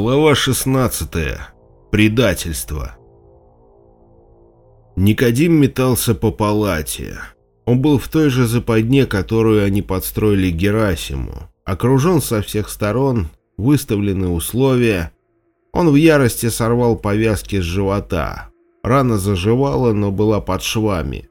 Глава 16. Предательство. Никодим метался по палате. Он был в той же западне, которую они подстроили Герасиму. Окружен со всех сторон, выставлены условия. Он в ярости сорвал повязки с живота. Рана заживала, но была под швами.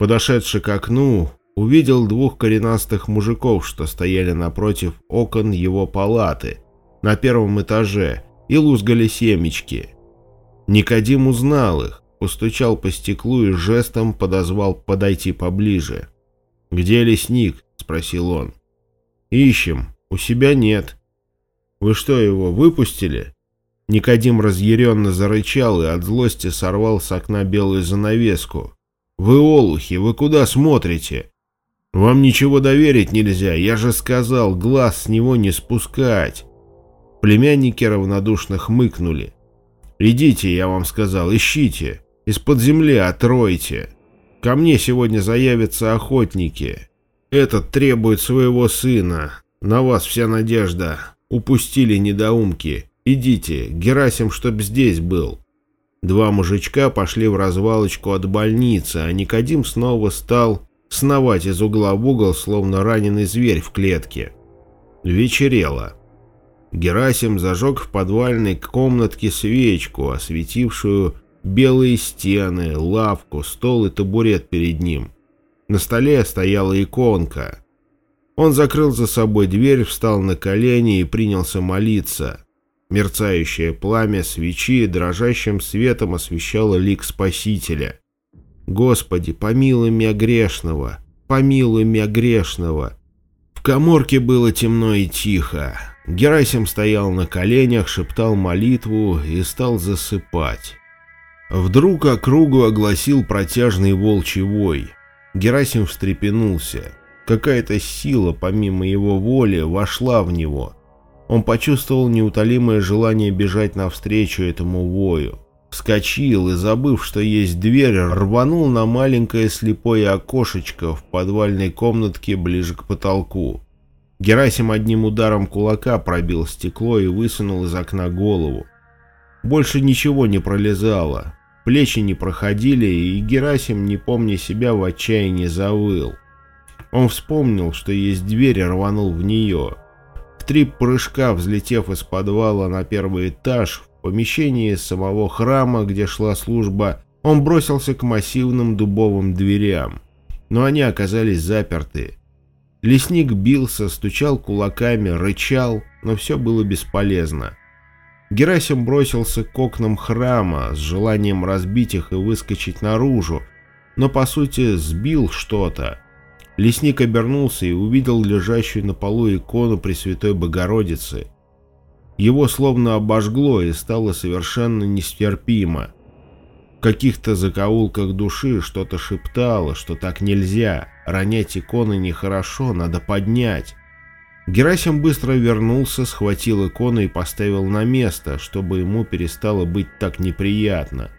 Подошедший к окну, увидел двух коренастых мужиков, что стояли напротив окон его палаты – на первом этаже и лузгали семечки. Никодим узнал их, постучал по стеклу и жестом подозвал подойти поближе. «Где лесник?» — спросил он. «Ищем. У себя нет». «Вы что, его выпустили?» Никодим разъяренно зарычал и от злости сорвал с окна белую занавеску. «Вы олухи, вы куда смотрите? Вам ничего доверить нельзя, я же сказал, глаз с него не спускать». Племянники равнодушно хмыкнули. «Идите, я вам сказал, ищите. Из-под земли отройте. Ко мне сегодня заявятся охотники. Этот требует своего сына. На вас вся надежда. Упустили недоумки. Идите, Герасим чтоб здесь был». Два мужичка пошли в развалочку от больницы, а Никодим снова стал сновать из угла в угол, словно раненый зверь в клетке. Вечерело. Герасим зажег в подвальной комнатке свечку, осветившую белые стены, лавку, стол и табурет перед ним. На столе стояла иконка. Он закрыл за собой дверь, встал на колени и принялся молиться. Мерцающее пламя свечи дрожащим светом освещало лик Спасителя. «Господи, помилуй меня грешного! Помилуй меня грешного!» В коморке было темно и тихо. Герасим стоял на коленях, шептал молитву и стал засыпать. Вдруг округу огласил протяжный волчий вой. Герасим встрепенулся. Какая-то сила, помимо его воли, вошла в него. Он почувствовал неутолимое желание бежать навстречу этому вою. Вскочил и, забыв, что есть дверь, рванул на маленькое слепое окошечко в подвальной комнатке ближе к потолку. Герасим одним ударом кулака пробил стекло и высунул из окна голову. Больше ничего не пролезало, плечи не проходили, и Герасим, не помня себя, в отчаянии завыл. Он вспомнил, что есть дверь, и рванул в нее. В три прыжка, взлетев из подвала на первый этаж, в помещении самого храма, где шла служба, он бросился к массивным дубовым дверям. Но они оказались заперты. Лесник бился, стучал кулаками, рычал, но все было бесполезно. Герасим бросился к окнам храма с желанием разбить их и выскочить наружу, но по сути сбил что-то. Лесник обернулся и увидел лежащую на полу икону Пресвятой Богородицы. Его словно обожгло и стало совершенно нестерпимо. Каких-то закоулках души что-то шептало, что так нельзя, ронять иконы нехорошо, надо поднять. Герасим быстро вернулся, схватил икону и поставил на место, чтобы ему перестало быть так неприятно.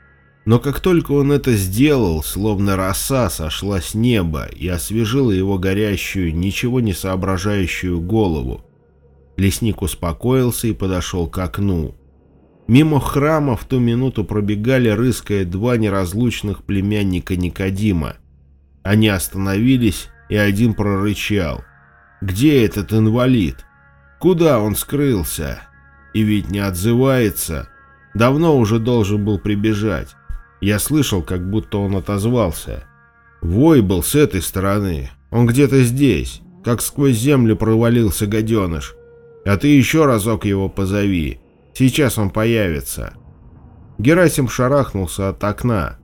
Но как только он это сделал, словно роса сошла с неба и освежила его горящую, ничего не соображающую голову. Лесник успокоился и подошел к окну. Мимо храма в ту минуту пробегали, рыская два неразлучных племянника Никодима. Они остановились, и один прорычал. «Где этот инвалид? Куда он скрылся? И ведь не отзывается. Давно уже должен был прибежать. Я слышал, как будто он отозвался. Вой был с этой стороны. Он где-то здесь, как сквозь землю провалился гаденыш. А ты еще разок его позови. Сейчас он появится. Герасим шарахнулся от окна.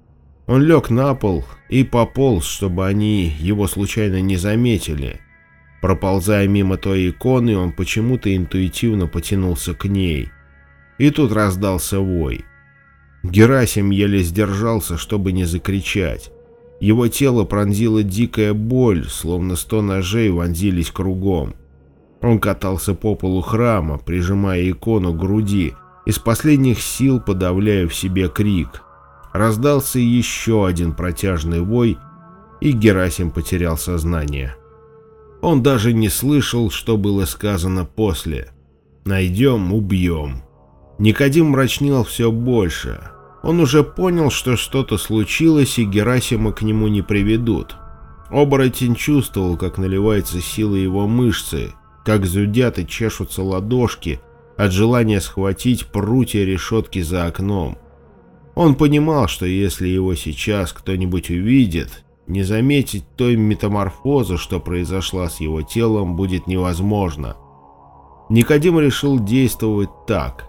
Он лег на пол и пополз, чтобы они его случайно не заметили. Проползая мимо той иконы, он почему-то интуитивно потянулся к ней. И тут раздался вой. Герасим еле сдержался, чтобы не закричать. Его тело пронзила дикая боль, словно сто ножей вонзились кругом. Он катался по полу храма, прижимая икону к груди, из последних сил подавляя в себе крик. Раздался еще один протяжный вой, и Герасим потерял сознание. Он даже не слышал, что было сказано после. «Найдем, убьем». Никодим мрачнел все больше. Он уже понял, что что-то случилось, и Герасима к нему не приведут. Оборотень чувствовал, как наливается сила его мышцы, как зудят и чешутся ладошки от желания схватить прутья решетки за окном. Он понимал, что если его сейчас кто-нибудь увидит, не заметить той метаморфозы, что произошла с его телом, будет невозможно. Никодим решил действовать так.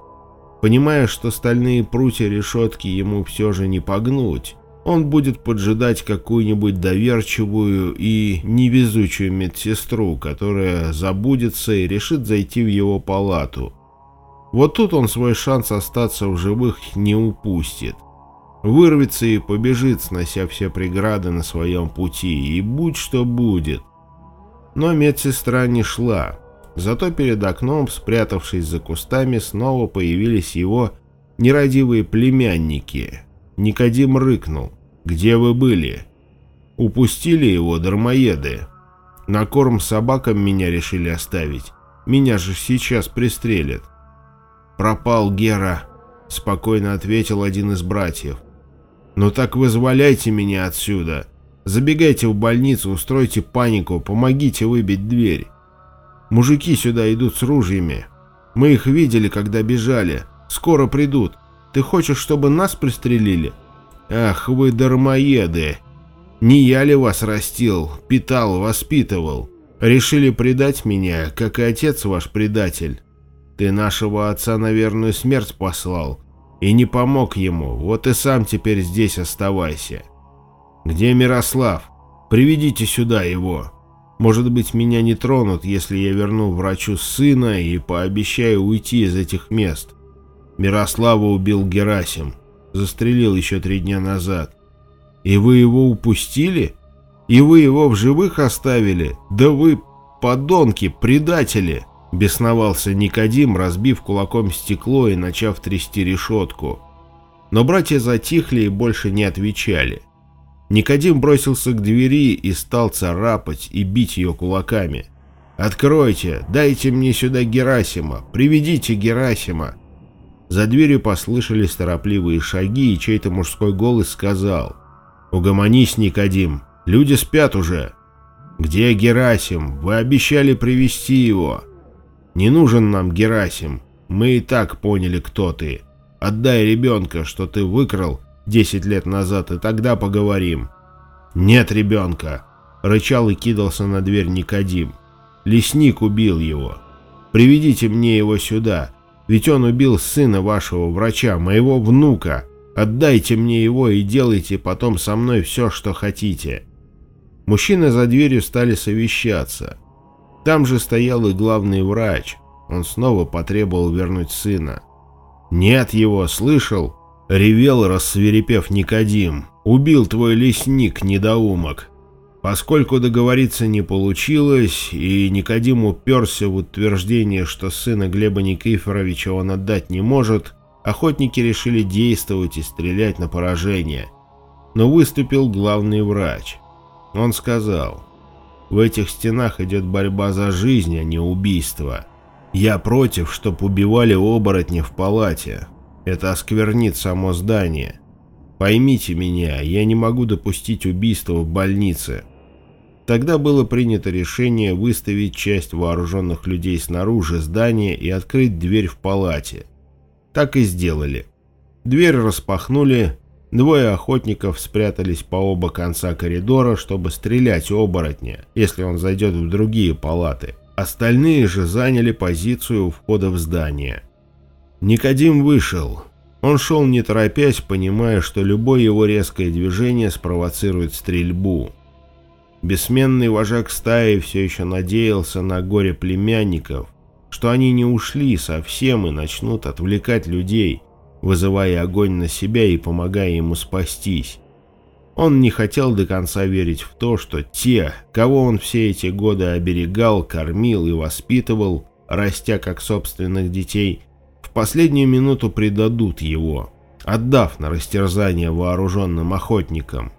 Понимая, что стальные прутья решетки ему все же не погнуть, он будет поджидать какую-нибудь доверчивую и невезучую медсестру, которая забудется и решит зайти в его палату. Вот тут он свой шанс остаться в живых не упустит. Вырвется и побежит, снося все преграды на своем пути, и будь что будет. Но медсестра не шла. Зато перед окном, спрятавшись за кустами, снова появились его нерадивые племянники. Никодим рыкнул. «Где вы были?» «Упустили его, дармоеды. На корм собакам меня решили оставить. Меня же сейчас пристрелят». «Пропал Гера», — спокойно ответил один из братьев. «Ну так вызволяйте меня отсюда. Забегайте в больницу, устройте панику, помогите выбить дверь. Мужики сюда идут с ружьями. Мы их видели, когда бежали. Скоро придут. Ты хочешь, чтобы нас пристрелили?» Ах вы дармоеды! Не я ли вас растил, питал, воспитывал? Решили предать меня, как и отец ваш предатель. Ты нашего отца на верную смерть послал и не помог ему, вот и сам теперь здесь оставайся. Где Мирослав? Приведите сюда его. Может быть, меня не тронут, если я верну врачу сына и пообещаю уйти из этих мест. Мирослава убил Герасим застрелил еще три дня назад. И вы его упустили? И вы его в живых оставили? Да вы подонки, предатели!» Бесновался Никодим, разбив кулаком стекло и начав трясти решетку. Но братья затихли и больше не отвечали. Никодим бросился к двери и стал царапать и бить ее кулаками. «Откройте! Дайте мне сюда Герасима! Приведите Герасима!» За дверью послышались торопливые шаги, и чей-то мужской голос сказал «Угомонись, Никодим, люди спят уже». «Где Герасим? Вы обещали привести его». «Не нужен нам Герасим, мы и так поняли, кто ты. Отдай ребенка, что ты выкрал 10 лет назад, и тогда поговорим». «Нет ребенка», — рычал и кидался на дверь Никодим. «Лесник убил его. Приведите мне его сюда, ведь он убил сына вашего врача, моего внука. Отдайте мне его и делайте потом со мной все, что хотите». Мужчины за дверью стали совещаться. Там же стоял и главный врач. Он снова потребовал вернуть сына. «Нет его, слышал?» — ревел, рассверепев Никодим. «Убил твой лесник, недоумок. Поскольку договориться не получилось, и Никодим уперся в утверждение, что сына Глеба Никифоровича он отдать не может, охотники решили действовать и стрелять на поражение. Но выступил главный врач. Он сказал, «В этих стенах идет борьба за жизнь, а не убийство. Я против, чтоб убивали оборотня в палате. Это осквернит само здание. Поймите меня, я не могу допустить убийства в больнице». Тогда было принято решение выставить часть вооруженных людей снаружи здания и открыть дверь в палате. Так и сделали. Дверь распахнули, двое охотников спрятались по оба конца коридора, чтобы стрелять оборотня, если он зайдет в другие палаты. Остальные же заняли позицию у входа в здание. Никодим вышел. Он шел не торопясь, понимая, что любое его резкое движение спровоцирует стрельбу. Бессменный вожак стаи все еще надеялся на горе племянников, что они не ушли совсем и начнут отвлекать людей, вызывая огонь на себя и помогая ему спастись. Он не хотел до конца верить в то, что те, кого он все эти годы оберегал, кормил и воспитывал, растя как собственных детей, в последнюю минуту предадут его, отдав на растерзание вооруженным охотникам.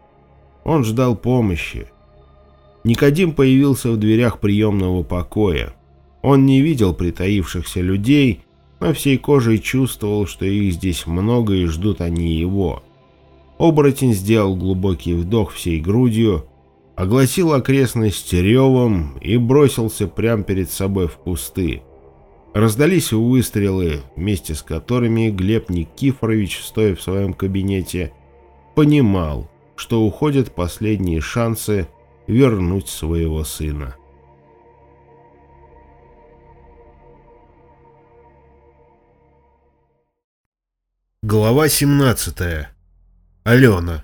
Он ждал помощи, Никодим появился в дверях приемного покоя. Он не видел притаившихся людей, но всей кожей чувствовал, что их здесь много и ждут они его. Оборотень сделал глубокий вдох всей грудью, огласил окрестность ревом и бросился прямо перед собой в кусты. Раздались выстрелы, вместе с которыми Глеб Никифорович, стоя в своем кабинете, понимал, что уходят последние шансы вернуть своего сына. Глава 17. Алена.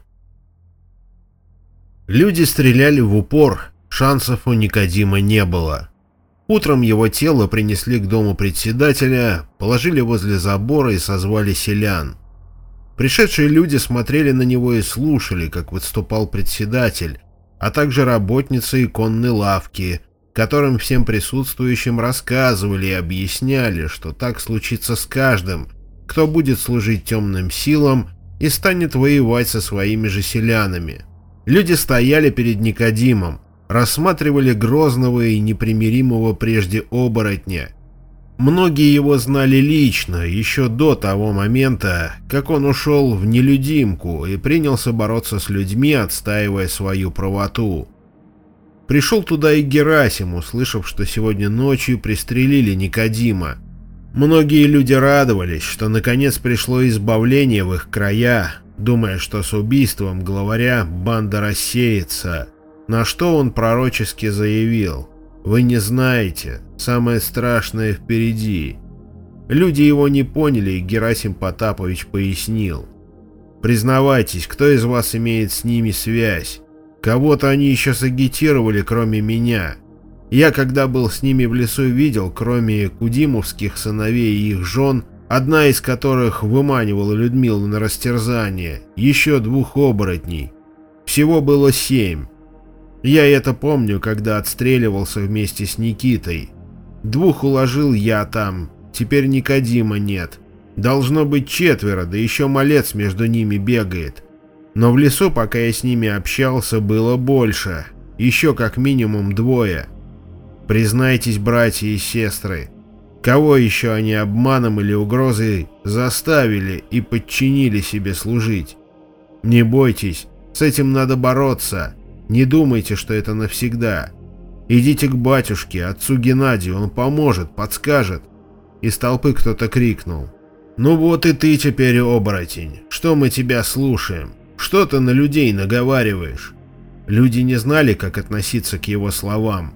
Люди стреляли в упор, шансов у Никодима не было. Утром его тело принесли к дому председателя, положили возле забора и созвали селян. Пришедшие люди смотрели на него и слушали, как выступал председатель, а также работницы иконной лавки, которым всем присутствующим рассказывали и объясняли, что так случится с каждым, кто будет служить темным силам и станет воевать со своими же селянами. Люди стояли перед Никодимом, рассматривали грозного и непримиримого прежде оборотня. Многие его знали лично, еще до того момента, как он ушел в нелюдимку и принялся бороться с людьми, отстаивая свою правоту. Пришел туда и Герасим, услышав, что сегодня ночью пристрелили Никодима. Многие люди радовались, что наконец пришло избавление в их края, думая, что с убийством главаря банда рассеется. На что он пророчески заявил «Вы не знаете, самое страшное впереди». Люди его не поняли, и Герасим Потапович пояснил. «Признавайтесь, кто из вас имеет с ними связь? Кого-то они еще сагитировали, кроме меня. Я, когда был с ними в лесу, видел, кроме кудимовских сыновей и их жен, одна из которых выманивала Людмилу на растерзание, еще двух оборотней. Всего было семь. Я это помню, когда отстреливался вместе с Никитой. Двух уложил я там, теперь Никодима нет. Должно быть четверо, да еще малец между ними бегает. Но в лесу, пока я с ними общался, было больше. Еще как минимум двое. Признайтесь, братья и сестры, кого еще они обманом или угрозой заставили и подчинили себе служить? Не бойтесь, с этим надо бороться. Не думайте, что это навсегда. Идите к батюшке, отцу Геннадию, он поможет, подскажет. Из толпы кто-то крикнул. «Ну вот и ты теперь оборотень. Что мы тебя слушаем? Что ты на людей наговариваешь?» Люди не знали, как относиться к его словам.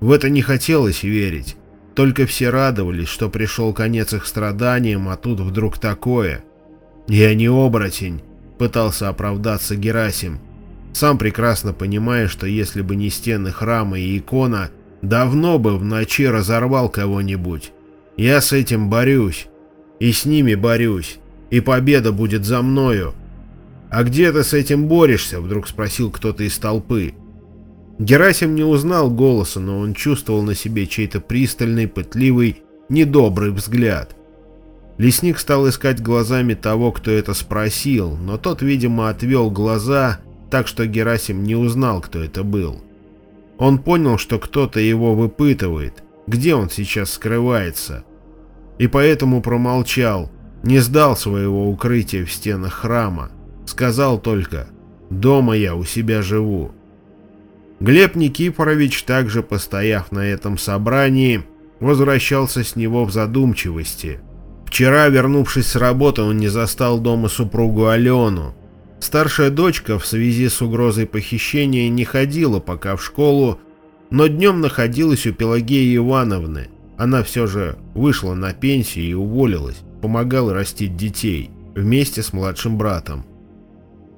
В это не хотелось верить. Только все радовались, что пришел конец их страданиям, а тут вдруг такое. «Я не оборотень», — пытался оправдаться Герасим сам прекрасно понимая, что если бы не стены храма и икона, давно бы в ночи разорвал кого-нибудь. Я с этим борюсь. И с ними борюсь. И победа будет за мною. «А где ты с этим борешься?» — вдруг спросил кто-то из толпы. Герасим не узнал голоса, но он чувствовал на себе чей-то пристальный, пытливый, недобрый взгляд. Лесник стал искать глазами того, кто это спросил, но тот, видимо, отвел глаза так что Герасим не узнал, кто это был. Он понял, что кто-то его выпытывает, где он сейчас скрывается, и поэтому промолчал, не сдал своего укрытия в стенах храма, сказал только «Дома я у себя живу». Глеб Никифорович, также постояв на этом собрании, возвращался с него в задумчивости. Вчера, вернувшись с работы, он не застал дома супругу Алену, Старшая дочка в связи с угрозой похищения не ходила пока в школу, но днем находилась у Пелагеи Ивановны. Она все же вышла на пенсию и уволилась, помогала растить детей вместе с младшим братом.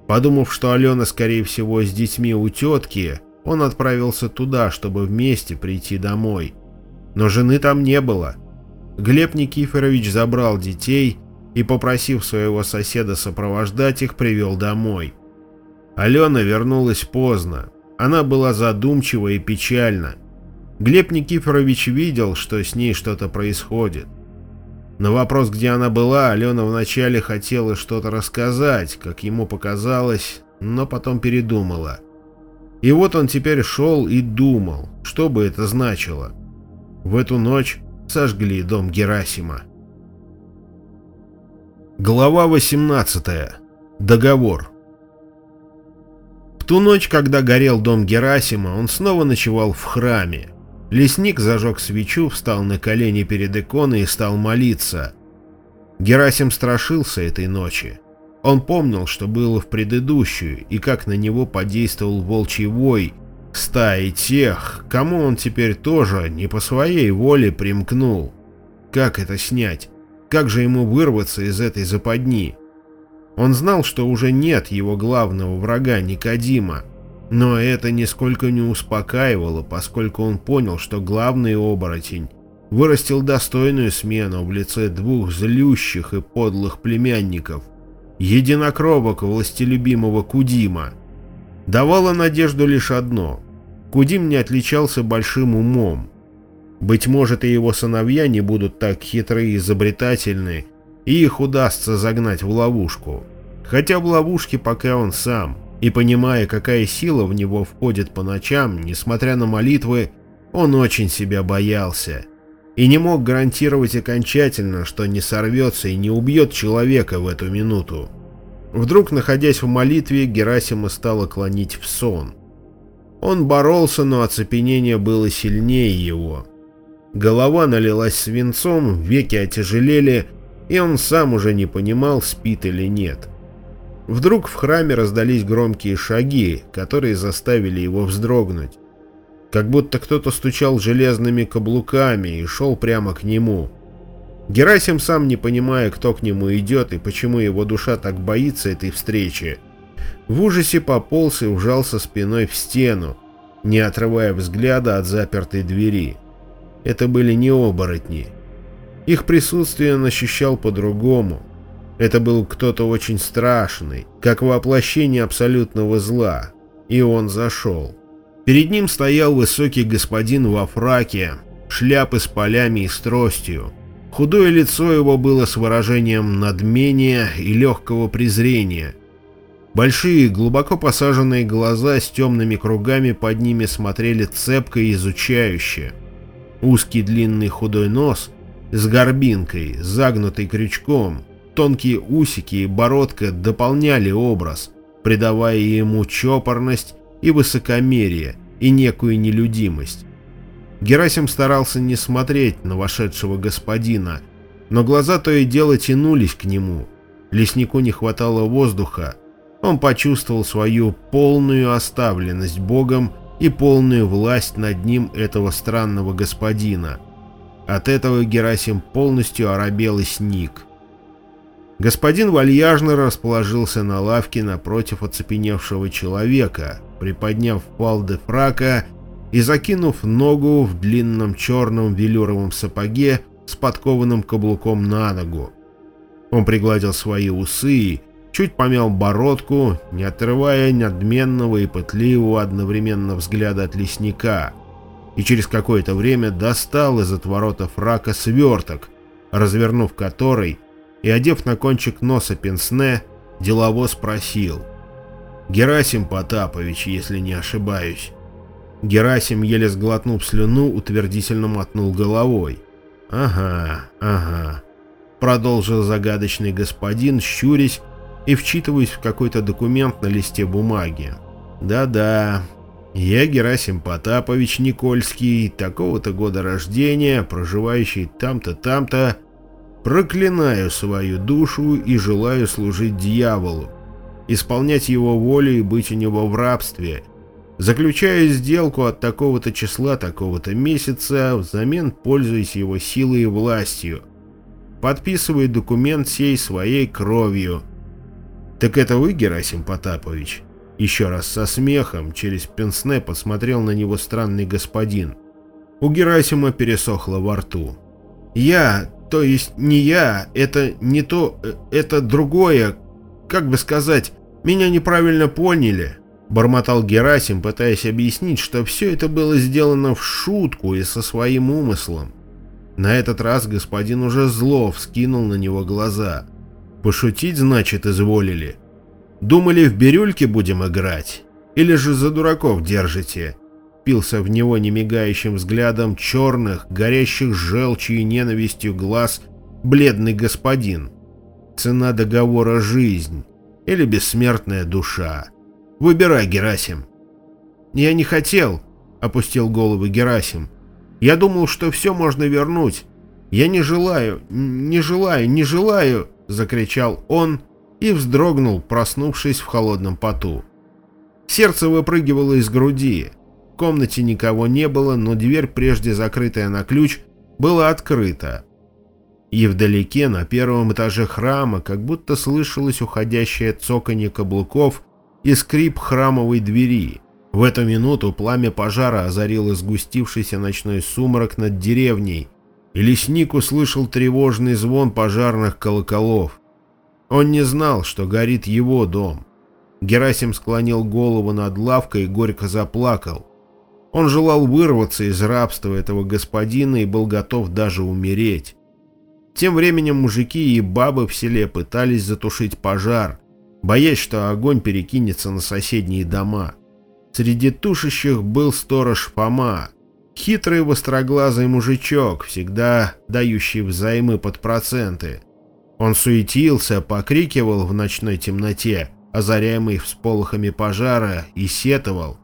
Подумав, что Алена, скорее всего, с детьми у тетки, он отправился туда, чтобы вместе прийти домой. Но жены там не было. Глеб Никифорович забрал детей и, попросив своего соседа сопровождать их, привел домой. Алена вернулась поздно. Она была задумчива и печальна. Глеб Никифорович видел, что с ней что-то происходит. На вопрос, где она была, Алена вначале хотела что-то рассказать, как ему показалось, но потом передумала. И вот он теперь шел и думал, что бы это значило. В эту ночь сожгли дом Герасима. Глава 18. Договор. В ту ночь, когда горел дом Герасима, он снова ночевал в храме. Лесник зажег свечу, встал на колени перед иконой и стал молиться. Герасим страшился этой ночи. Он помнил, что было в предыдущую, и как на него подействовал волчий вой, стаи тех, кому он теперь тоже не по своей воле примкнул. Как это снять? Как же ему вырваться из этой западни? Он знал, что уже нет его главного врага Никодима, но это нисколько не успокаивало, поскольку он понял, что главный оборотень вырастил достойную смену в лице двух злющих и подлых племянников, единокровок властелюбимого Кудима. Давало надежду лишь одно – Кудим не отличался большим умом, быть может, и его сыновья не будут так хитры и изобретательны, и их удастся загнать в ловушку. Хотя в ловушке пока он сам, и понимая, какая сила в него входит по ночам, несмотря на молитвы, он очень себя боялся. И не мог гарантировать окончательно, что не сорвется и не убьет человека в эту минуту. Вдруг, находясь в молитве, Герасима стало клонить в сон. Он боролся, но оцепенение было сильнее его. Голова налилась свинцом, веки отяжелели, и он сам уже не понимал, спит или нет. Вдруг в храме раздались громкие шаги, которые заставили его вздрогнуть. Как будто кто-то стучал железными каблуками и шел прямо к нему. Герасим сам не понимая, кто к нему идет и почему его душа так боится этой встречи, в ужасе пополз и ужался спиной в стену, не отрывая взгляда от запертой двери. Это были не оборотни. Их присутствие он ощущал по-другому. Это был кто-то очень страшный, как воплощение абсолютного зла. И он зашел. Перед ним стоял высокий господин во фраке, шляпы с полями и с тростью. Худое лицо его было с выражением надмения и легкого презрения. Большие, глубоко посаженные глаза с темными кругами под ними смотрели цепко и изучающе. Узкий длинный худой нос с горбинкой, загнутый крючком, тонкие усики и бородка дополняли образ, придавая ему чопорность и высокомерие, и некую нелюдимость. Герасим старался не смотреть на вошедшего господина, но глаза то и дело тянулись к нему. Леснику не хватало воздуха. Он почувствовал свою полную оставленность Богом и полную власть над ним этого странного господина. От этого Герасим полностью оробел и сник. Господин вальяжно расположился на лавке напротив оцепеневшего человека, приподняв палды фрака и закинув ногу в длинном черном велюровом сапоге с подкованным каблуком на ногу. Он пригладил свои усы чуть помял бородку, не отрывая надменного и пытливого одновременно взгляда от лесника, и через какое-то время достал из отворота фрака сверток, развернув который и одев на кончик носа пенсне, делово спросил. «Герасим Потапович, если не ошибаюсь». Герасим, еле сглотнув слюну, утвердительно мотнул головой. «Ага, ага», — продолжил загадочный господин, щурясь и вчитываюсь в какой-то документ на листе бумаги. Да-да, я Герасим Потапович Никольский, такого-то года рождения, проживающий там-то, там-то, проклинаю свою душу и желаю служить дьяволу, исполнять его волю и быть у него в рабстве. Заключаю сделку от такого-то числа, такого-то месяца, взамен пользуясь его силой и властью. Подписываю документ сей своей кровью – «Так это вы, Герасим Потапович?» Еще раз со смехом через пенсне посмотрел на него странный господин. У Герасима пересохло во рту. «Я, то есть не я, это не то, э, это другое, как бы сказать, меня неправильно поняли», бормотал Герасим, пытаясь объяснить, что все это было сделано в шутку и со своим умыслом. На этот раз господин уже зло вскинул на него глаза – Пошутить, значит, изволили. Думали, в бирюльке будем играть? Или же за дураков держите?» Пился в него немигающим взглядом черных, горящих желчью и ненавистью глаз бледный господин. Цена договора — жизнь или бессмертная душа. Выбирай, Герасим. Я не хотел, — опустил голову Герасим. Я думал, что все можно вернуть. Я не желаю, не желаю, не желаю, — закричал он и вздрогнул, проснувшись в холодном поту. Сердце выпрыгивало из груди. В комнате никого не было, но дверь, прежде закрытая на ключ, была открыта. И вдалеке, на первом этаже храма, как будто слышалось уходящее цоканье каблуков и скрип храмовой двери. В эту минуту пламя пожара озарило сгустившийся ночной сумрак над деревней, и лесник услышал тревожный звон пожарных колоколов. Он не знал, что горит его дом. Герасим склонил голову над лавкой и горько заплакал. Он желал вырваться из рабства этого господина и был готов даже умереть. Тем временем мужики и бабы в селе пытались затушить пожар, боясь, что огонь перекинется на соседние дома. Среди тушащих был сторож Фома, хитрый востроглазый мужичок, всегда дающий взаймы под проценты. Он суетился, покрикивал в ночной темноте, озаряемый всполохами пожара, и сетовал.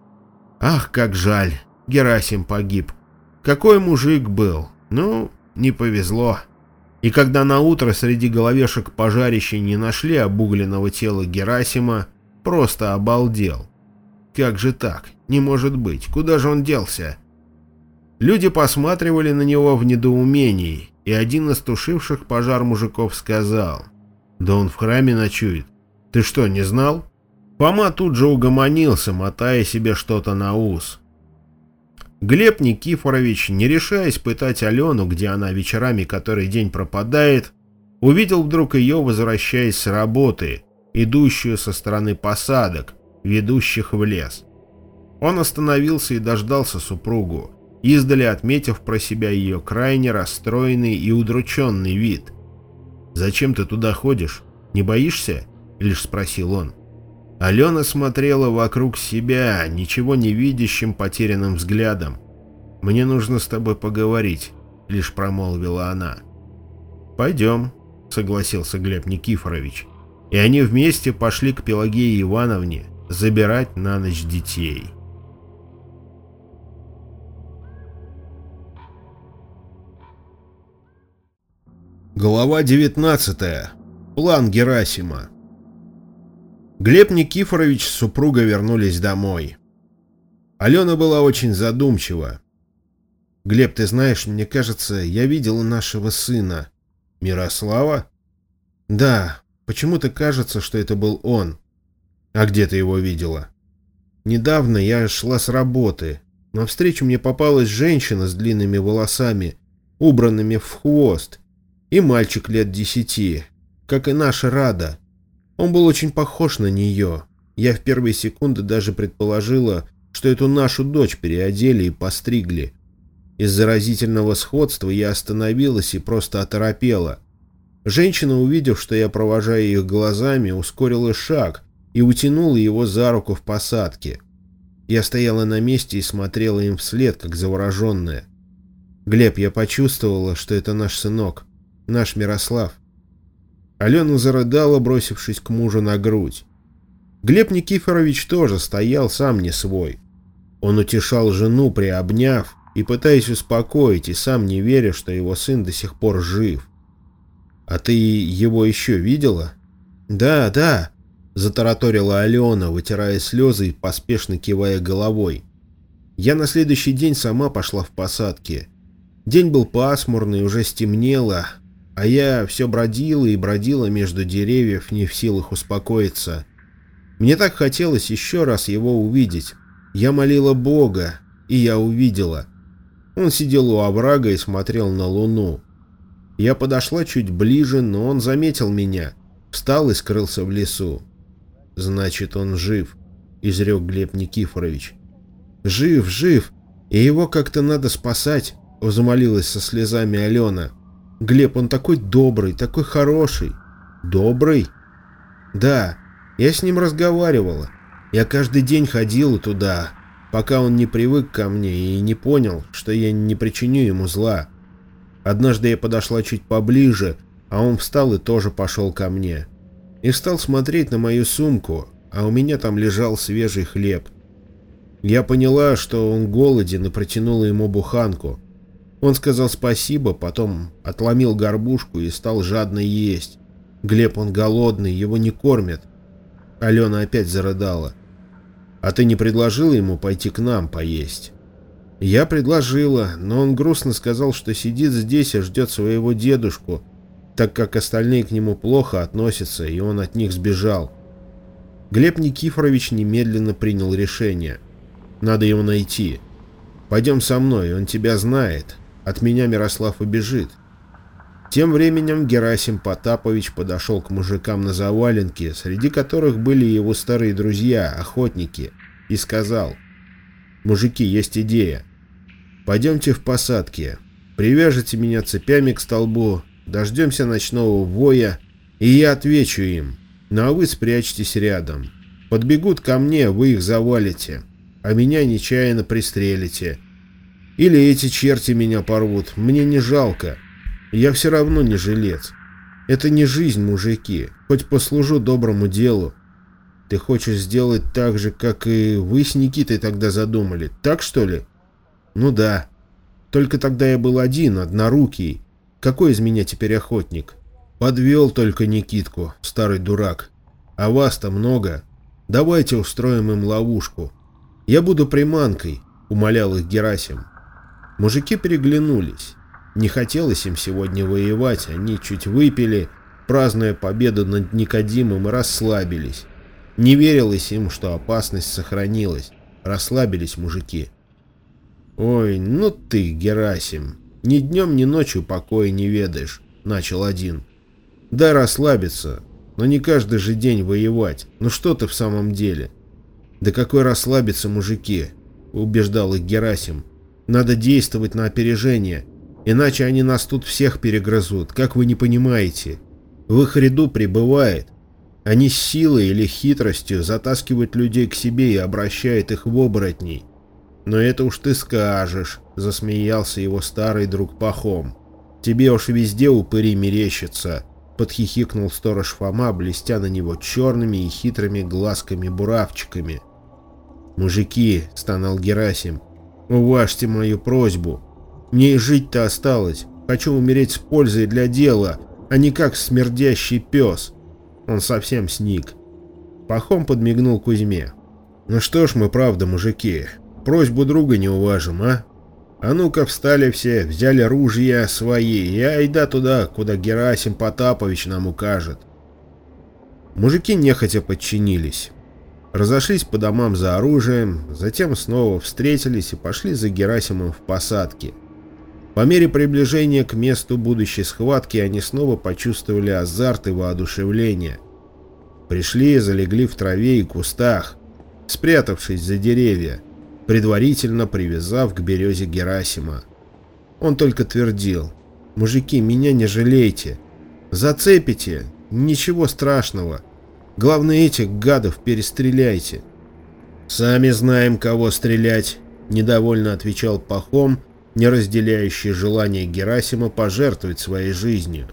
Ах, как жаль, Герасим погиб. Какой мужик был. Ну, не повезло. И когда на утро среди головешек пожарища не нашли обугленного тела Герасима, просто обалдел. Как же так? Не может быть. Куда же он делся? Люди посматривали на него в недоумении, и один из тушивших пожар мужиков сказал. «Да он в храме ночует. Ты что, не знал?» Фома тут же угомонился, мотая себе что-то на ус. Глеб Никифорович, не решаясь пытать Алену, где она вечерами который день пропадает, увидел вдруг ее, возвращаясь с работы, идущую со стороны посадок, ведущих в лес. Он остановился и дождался супругу, издали отметив про себя ее крайне расстроенный и удрученный вид. «Зачем ты туда ходишь? Не боишься?» — лишь спросил он. Алена смотрела вокруг себя, ничего не видящим потерянным взглядом. «Мне нужно с тобой поговорить», — лишь промолвила она. «Пойдем», — согласился Глеб Никифорович. И они вместе пошли к Пелагее Ивановне забирать на ночь детей. Глава 19. План Герасима. Глеб Никифорович с супругой вернулись домой. Алена была очень задумчива. «Глеб, ты знаешь, мне кажется, я видела нашего сына». «Мирослава?» «Да, почему-то кажется, что это был он». «А где ты его видела?» «Недавно я шла с работы. Навстречу мне попалась женщина с длинными волосами, убранными в хвост, и мальчик лет десяти, как и наша Рада. Он был очень похож на нее. Я в первые секунды даже предположила, что эту нашу дочь переодели и постригли. Из заразительного сходства я остановилась и просто оторопела. Женщина, увидев, что я провожаю их глазами, ускорила шаг и утянула его за руку в посадке. Я стояла на месте и смотрела им вслед, как завороженная. «Глеб, я почувствовала, что это наш сынок, наш Мирослав. Алена зарыдала, бросившись к мужу на грудь. Глеб Никифорович тоже стоял сам не свой. Он утешал жену, приобняв, и пытаясь успокоить, и сам не веря, что его сын до сих пор жив. «А ты его еще видела?» «Да, да», — затараторила Алена, вытирая слезы и поспешно кивая головой. «Я на следующий день сама пошла в посадки. День был пасмурный, уже стемнело, а я все бродила и бродила между деревьев, не в силах успокоиться. Мне так хотелось еще раз его увидеть. Я молила Бога, и я увидела. Он сидел у оврага и смотрел на луну. Я подошла чуть ближе, но он заметил меня, встал и скрылся в лесу. «Значит, он жив», — изрек Глеб Никифорович. «Жив, жив, и его как-то надо спасать», — взмолилась со слезами Алена. Глеб, он такой добрый, такой хороший. Добрый? Да, я с ним разговаривала. Я каждый день ходила туда, пока он не привык ко мне и не понял, что я не причиню ему зла. Однажды я подошла чуть поближе, а он встал и тоже пошел ко мне. И стал смотреть на мою сумку, а у меня там лежал свежий хлеб. Я поняла, что он голоден и протянула ему буханку. Он сказал спасибо, потом отломил горбушку и стал жадно есть. Глеб, он голодный, его не кормят. Алена опять зарыдала. А ты не предложила ему пойти к нам поесть? Я предложила, но он грустно сказал, что сидит здесь и ждет своего дедушку, так как остальные к нему плохо относятся, и он от них сбежал. Глеб Никифорович немедленно принял решение. Надо его найти. Пойдем со мной, он тебя знает. От меня Мирослав убежит. Тем временем Герасим Потапович подошел к мужикам на заваленке, среди которых были его старые друзья, охотники, и сказал, «Мужики, есть идея. Пойдемте в посадки, привяжете меня цепями к столбу, Дождемся ночного воя, и я отвечу им. Ну а вы спрячьтесь рядом. Подбегут ко мне, вы их завалите, а меня нечаянно пристрелите. Или эти черти меня порвут, мне не жалко. Я все равно не жилец. Это не жизнь, мужики, хоть послужу доброму делу. Ты хочешь сделать так же, как и вы с Никитой тогда задумали, так что ли? Ну да. Только тогда я был один, однорукий, какой из меня теперь охотник? Подвел только Никитку, старый дурак. А вас-то много. Давайте устроим им ловушку. Я буду приманкой, умолял их Герасим. Мужики переглянулись. Не хотелось им сегодня воевать, они чуть выпили, празднуя победу над Никодимом, и расслабились. Не верилось им, что опасность сохранилась. Расслабились мужики. «Ой, ну ты, Герасим!» Ни днем, ни ночью покоя не ведаешь, начал один. Да расслабиться, но не каждый же день воевать. Ну что ты в самом деле? Да какой расслабиться, мужики, убеждал их Герасим. Надо действовать на опережение, иначе они нас тут всех перегрызут, как вы не понимаете. В их ряду прибывает. Они с силой или хитростью затаскивают людей к себе и обращают их в оборотней. «Но это уж ты скажешь», — засмеялся его старый друг Пахом. «Тебе уж везде упыри мерещатся», — подхихикнул сторож Фома, блестя на него черными и хитрыми глазками-буравчиками. «Мужики», — стонал Герасим, — «уважьте мою просьбу. Мне и жить-то осталось. Хочу умереть с пользой для дела, а не как смердящий пес». Он совсем сник. Пахом подмигнул Кузьме. «Ну что ж мы, правда, мужики, Просьбу друга не уважим, а? А ну-ка встали все, взяли ружья свои и айда туда, куда Герасим Потапович нам укажет. Мужики нехотя подчинились. Разошлись по домам за оружием, затем снова встретились и пошли за Герасимом в посадки. По мере приближения к месту будущей схватки они снова почувствовали азарт и воодушевление. Пришли и залегли в траве и кустах, спрятавшись за деревья предварительно привязав к березе Герасима. Он только твердил, «Мужики, меня не жалейте. Зацепите, ничего страшного. Главное, этих гадов перестреляйте». «Сами знаем, кого стрелять», — недовольно отвечал Пахом, не разделяющий желание Герасима пожертвовать своей жизнью.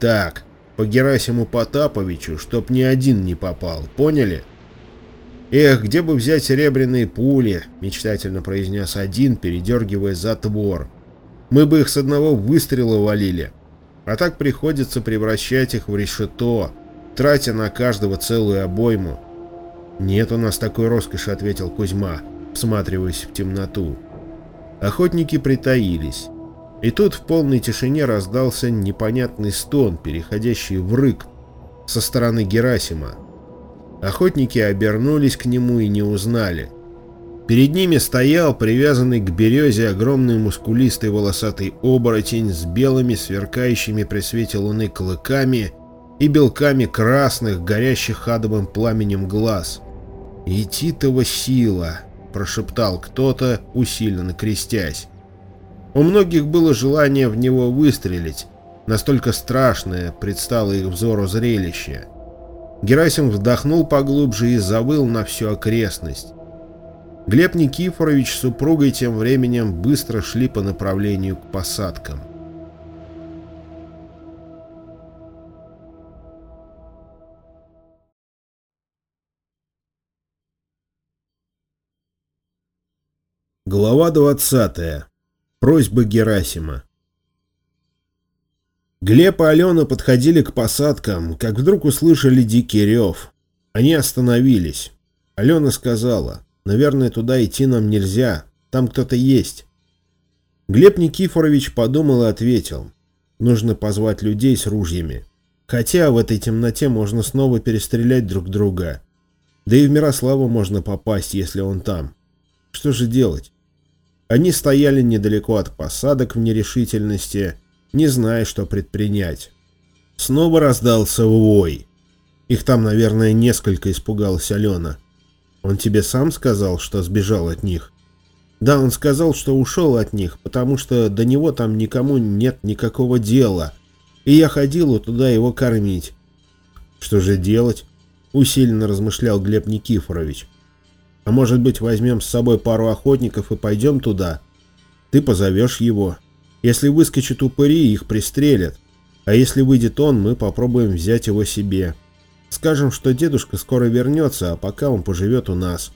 «Так, по Герасиму Потаповичу, чтоб ни один не попал, поняли?» «Эх, где бы взять серебряные пули?» — мечтательно произнес один, передергивая затвор. «Мы бы их с одного выстрела валили. А так приходится превращать их в решето, тратя на каждого целую обойму». «Нет у нас такой роскоши», — ответил Кузьма, всматриваясь в темноту. Охотники притаились. И тут в полной тишине раздался непонятный стон, переходящий в рык со стороны Герасима. Охотники обернулись к нему и не узнали. Перед ними стоял привязанный к березе огромный мускулистый волосатый оборотень с белыми сверкающими при свете луны клыками и белками красных, горящих адовым пламенем глаз. «И Титова сила!» — прошептал кто-то, усиленно крестясь. У многих было желание в него выстрелить, настолько страшное предстало их взору зрелище — Герасим вздохнул поглубже и завыл на всю окрестность. Глеб Никифорович с супругой тем временем быстро шли по направлению к посадкам. Глава 20. Просьба Герасима. Глеб и Алена подходили к посадкам, как вдруг услышали дикий рев. Они остановились. Алена сказала, наверное, туда идти нам нельзя, там кто-то есть. Глеб Никифорович подумал и ответил, нужно позвать людей с ружьями. Хотя в этой темноте можно снова перестрелять друг друга. Да и в Мирославу можно попасть, если он там. Что же делать? Они стояли недалеко от посадок в нерешительности, не зная, что предпринять. Снова раздался вой. Их там, наверное, несколько испугалась Алена. Он тебе сам сказал, что сбежал от них? Да, он сказал, что ушел от них, потому что до него там никому нет никакого дела. И я ходила туда его кормить. Что же делать? Усиленно размышлял Глеб Никифорович. А может быть, возьмем с собой пару охотников и пойдем туда? Ты позовешь его. Если выскочат упыри, их пристрелят. А если выйдет он, мы попробуем взять его себе. Скажем, что дедушка скоро вернется, а пока он поживет у нас.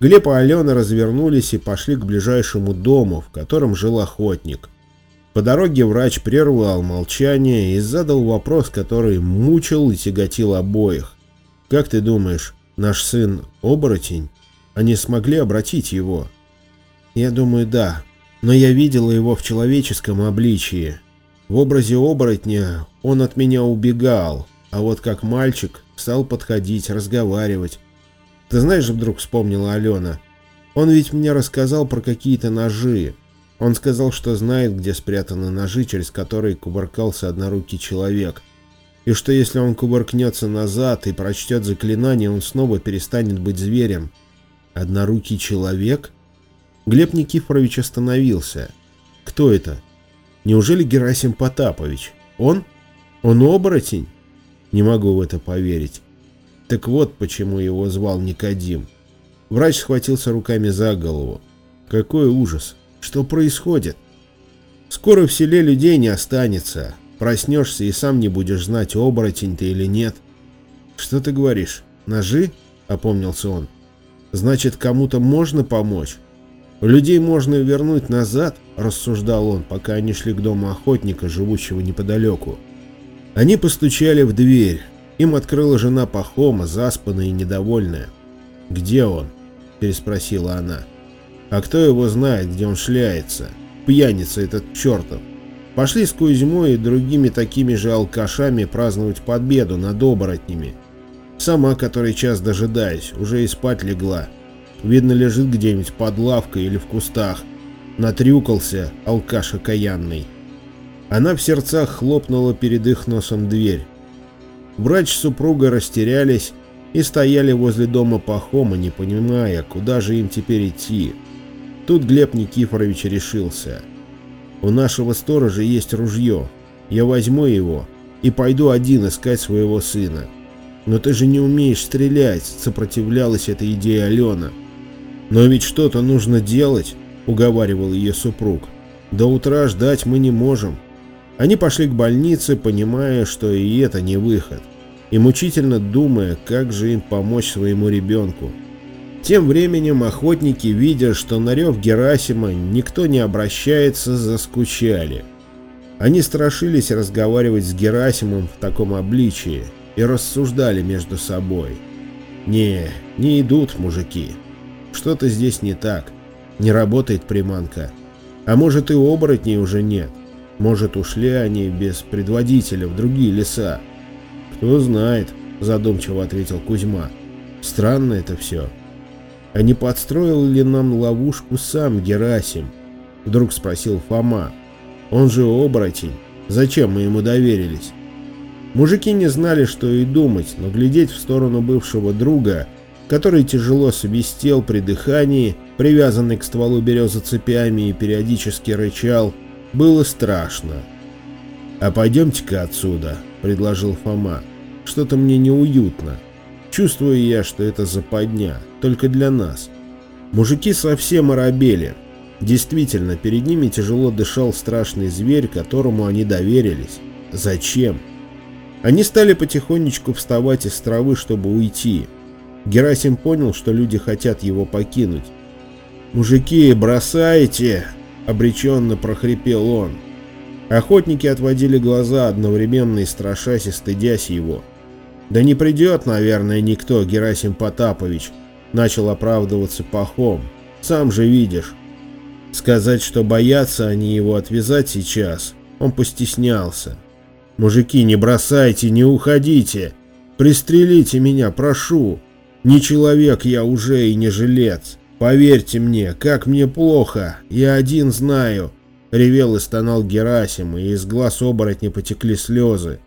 Глеб и Алена развернулись и пошли к ближайшему дому, в котором жил охотник. По дороге врач прервал молчание и задал вопрос, который мучил и тяготил обоих. «Как ты думаешь, Наш сын оборотень? Они смогли обратить его? Я думаю, да. Но я видела его в человеческом обличии. В образе оборотня он от меня убегал, а вот как мальчик стал подходить, разговаривать. Ты знаешь, вдруг вспомнила Алена. Он ведь мне рассказал про какие-то ножи. Он сказал, что знает, где спрятаны ножи, через которые кувыркался однорукий человек и что если он кувыркнется назад и прочтет заклинание, он снова перестанет быть зверем. Однорукий человек? Глеб Никифорович остановился. Кто это? Неужели Герасим Потапович? Он? Он оборотень? Не могу в это поверить. Так вот, почему его звал Никодим. Врач схватился руками за голову. Какой ужас! Что происходит? Скоро в селе людей не останется. Проснешься и сам не будешь знать, оборотень ты или нет. Что ты говоришь? Ножи? Опомнился он. Значит, кому-то можно помочь? Людей можно вернуть назад, рассуждал он, пока они шли к дому охотника, живущего неподалеку. Они постучали в дверь. Им открыла жена Пахома, заспанная и недовольная. «Где он?» – переспросила она. «А кто его знает, где он шляется? Пьяница этот чертов!» Пошли с Кузьмой и другими такими же алкашами праздновать победу над оборотнями. Сама, который час дожидаясь, уже и спать легла. Видно, лежит где-нибудь под лавкой или в кустах. Натрюкался алкаш окаянный. Она в сердцах хлопнула перед их носом дверь. Врач с супругой растерялись и стояли возле дома Пахома, не понимая, куда же им теперь идти. Тут Глеб Никифорович решился – у нашего сторожа есть ружье. Я возьму его и пойду один искать своего сына. Но ты же не умеешь стрелять, сопротивлялась этой идее Алена. Но ведь что-то нужно делать, уговаривал ее супруг. До утра ждать мы не можем. Они пошли к больнице, понимая, что и это не выход, и мучительно думая, как же им помочь своему ребенку. Тем временем охотники, видя, что на рев Герасима никто не обращается, заскучали. Они страшились разговаривать с Герасимом в таком обличии и рассуждали между собой. «Не, не идут мужики. Что-то здесь не так. Не работает приманка. А может и оборотней уже нет. Может ушли они без предводителя в другие леса. Кто знает», — задумчиво ответил Кузьма. «Странно это все». «А не подстроил ли нам ловушку сам Герасим?» — вдруг спросил Фома. «Он же оборотень. Зачем мы ему доверились?» Мужики не знали, что и думать, но глядеть в сторону бывшего друга, который тяжело свистел при дыхании, привязанный к стволу березы цепями и периодически рычал, было страшно. «А пойдемте-ка отсюда», — предложил Фома. «Что-то мне неуютно». Чувствую я, что это западня, только для нас. Мужики совсем оробели. Действительно, перед ними тяжело дышал страшный зверь, которому они доверились. Зачем? Они стали потихонечку вставать из травы, чтобы уйти. Герасим понял, что люди хотят его покинуть. «Мужики, бросайте!» — обреченно прохрипел он. Охотники отводили глаза, одновременно и страшась и стыдясь его. «Да не придет, наверное, никто, Герасим Потапович», — начал оправдываться Пахом. «Сам же видишь». Сказать, что боятся они его отвязать сейчас, он постеснялся. «Мужики, не бросайте, не уходите! Пристрелите меня, прошу! Не человек я уже и не жилец! Поверьте мне, как мне плохо, я один знаю!» Ревел и стонал Герасим, и из глаз оборотня потекли слезы.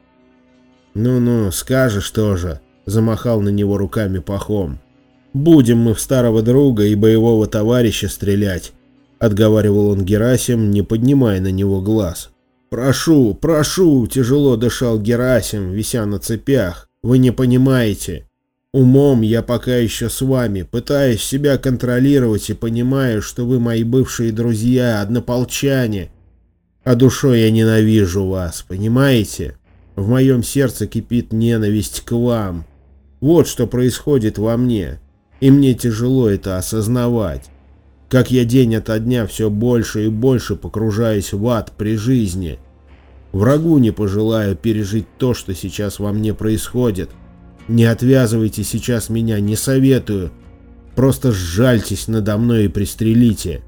«Ну-ну, скажешь тоже», — замахал на него руками пахом. «Будем мы в старого друга и боевого товарища стрелять», — отговаривал он Герасим, не поднимая на него глаз. «Прошу, прошу!» — тяжело дышал Герасим, вися на цепях. «Вы не понимаете. Умом я пока еще с вами, пытаюсь себя контролировать и понимаю, что вы мои бывшие друзья, однополчане. А душой я ненавижу вас, понимаете? В моем сердце кипит ненависть к вам. Вот что происходит во мне, и мне тяжело это осознавать. Как я день ото дня все больше и больше погружаюсь в ад при жизни. Врагу не пожелаю пережить то, что сейчас во мне происходит. Не отвязывайте сейчас меня, не советую. Просто сжальтесь надо мной и пристрелите.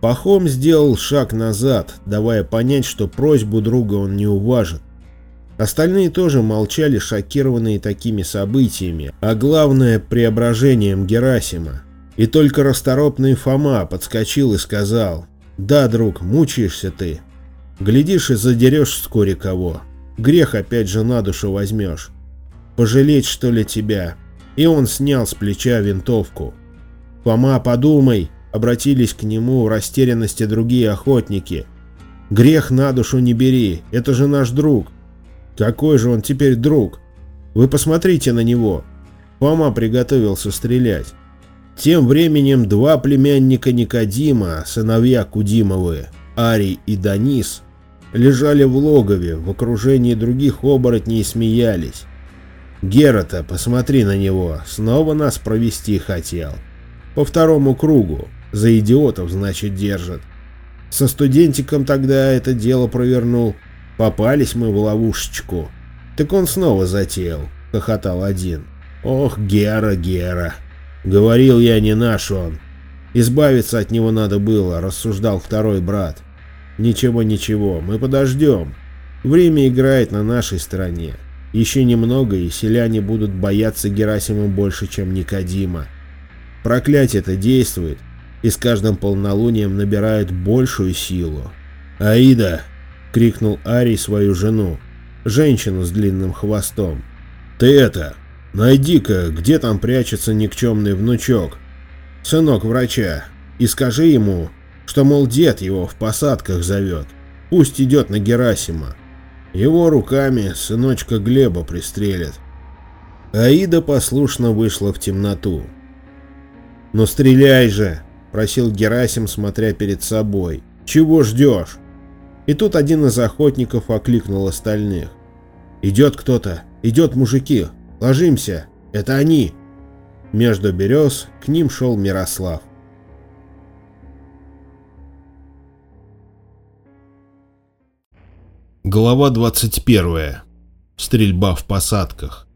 Пахом сделал шаг назад, давая понять, что просьбу друга он не уважит. Остальные тоже молчали, шокированные такими событиями, а главное – преображением Герасима. И только расторопный Фома подскочил и сказал, «Да, друг, мучаешься ты. Глядишь и задерешь вскоре кого. Грех опять же на душу возьмешь. Пожалеть, что ли, тебя?» И он снял с плеча винтовку. «Фома, подумай!» — обратились к нему в растерянности другие охотники. «Грех на душу не бери, это же наш друг. Какой же он теперь друг? Вы посмотрите на него!» Фома приготовился стрелять. Тем временем два племянника Никодима, сыновья Кудимовы, Арий и Данис, лежали в логове, в окружении других оборотней смеялись. Герата, посмотри на него, снова нас провести хотел. По второму кругу, за идиотов, значит, держит. Со студентиком тогда это дело провернул. Попались мы в ловушечку. Так он снова затеял, хохотал один. Ох, Гера, Гера. Говорил я, не наш он. Избавиться от него надо было, рассуждал второй брат. Ничего, ничего, мы подождем. Время играет на нашей стороне. Еще немного, и селяне будут бояться Герасима больше, чем Никодима. Проклятие это действует, и с каждым полнолунием набирает большую силу. «Аида!» — крикнул Арий свою жену, женщину с длинным хвостом. «Ты это, найди-ка, где там прячется никчемный внучок, сынок врача, и скажи ему, что, мол, дед его в посадках зовет, пусть идет на Герасима». Его руками сыночка Глеба пристрелят. Аида послушно вышла в темноту. «Ну стреляй же!» — просил Герасим, смотря перед собой. «Чего ждешь?» И тут один из охотников окликнул остальных. «Идет кто-то! Идет мужики! Ложимся! Это они!» Между берез к ним шел Мирослав. Глава 21. Стрельба в посадках.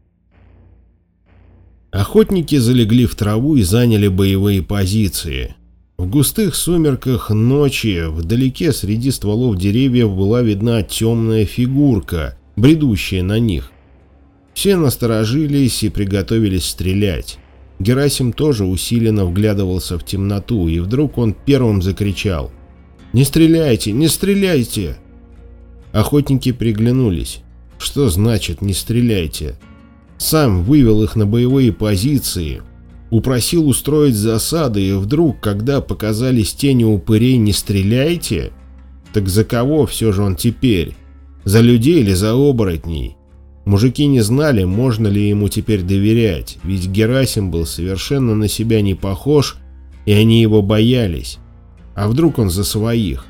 Охотники залегли в траву и заняли боевые позиции. В густых сумерках ночи вдалеке среди стволов деревьев была видна темная фигурка, бредущая на них. Все насторожились и приготовились стрелять. Герасим тоже усиленно вглядывался в темноту, и вдруг он первым закричал. «Не стреляйте! Не стреляйте!» Охотники приглянулись. Что значит «не стреляйте»? Сам вывел их на боевые позиции, упросил устроить засады, и вдруг, когда показались тени упырей «не стреляйте», так за кого все же он теперь? За людей или за оборотней? Мужики не знали, можно ли ему теперь доверять, ведь Герасим был совершенно на себя не похож, и они его боялись. А вдруг он за своих?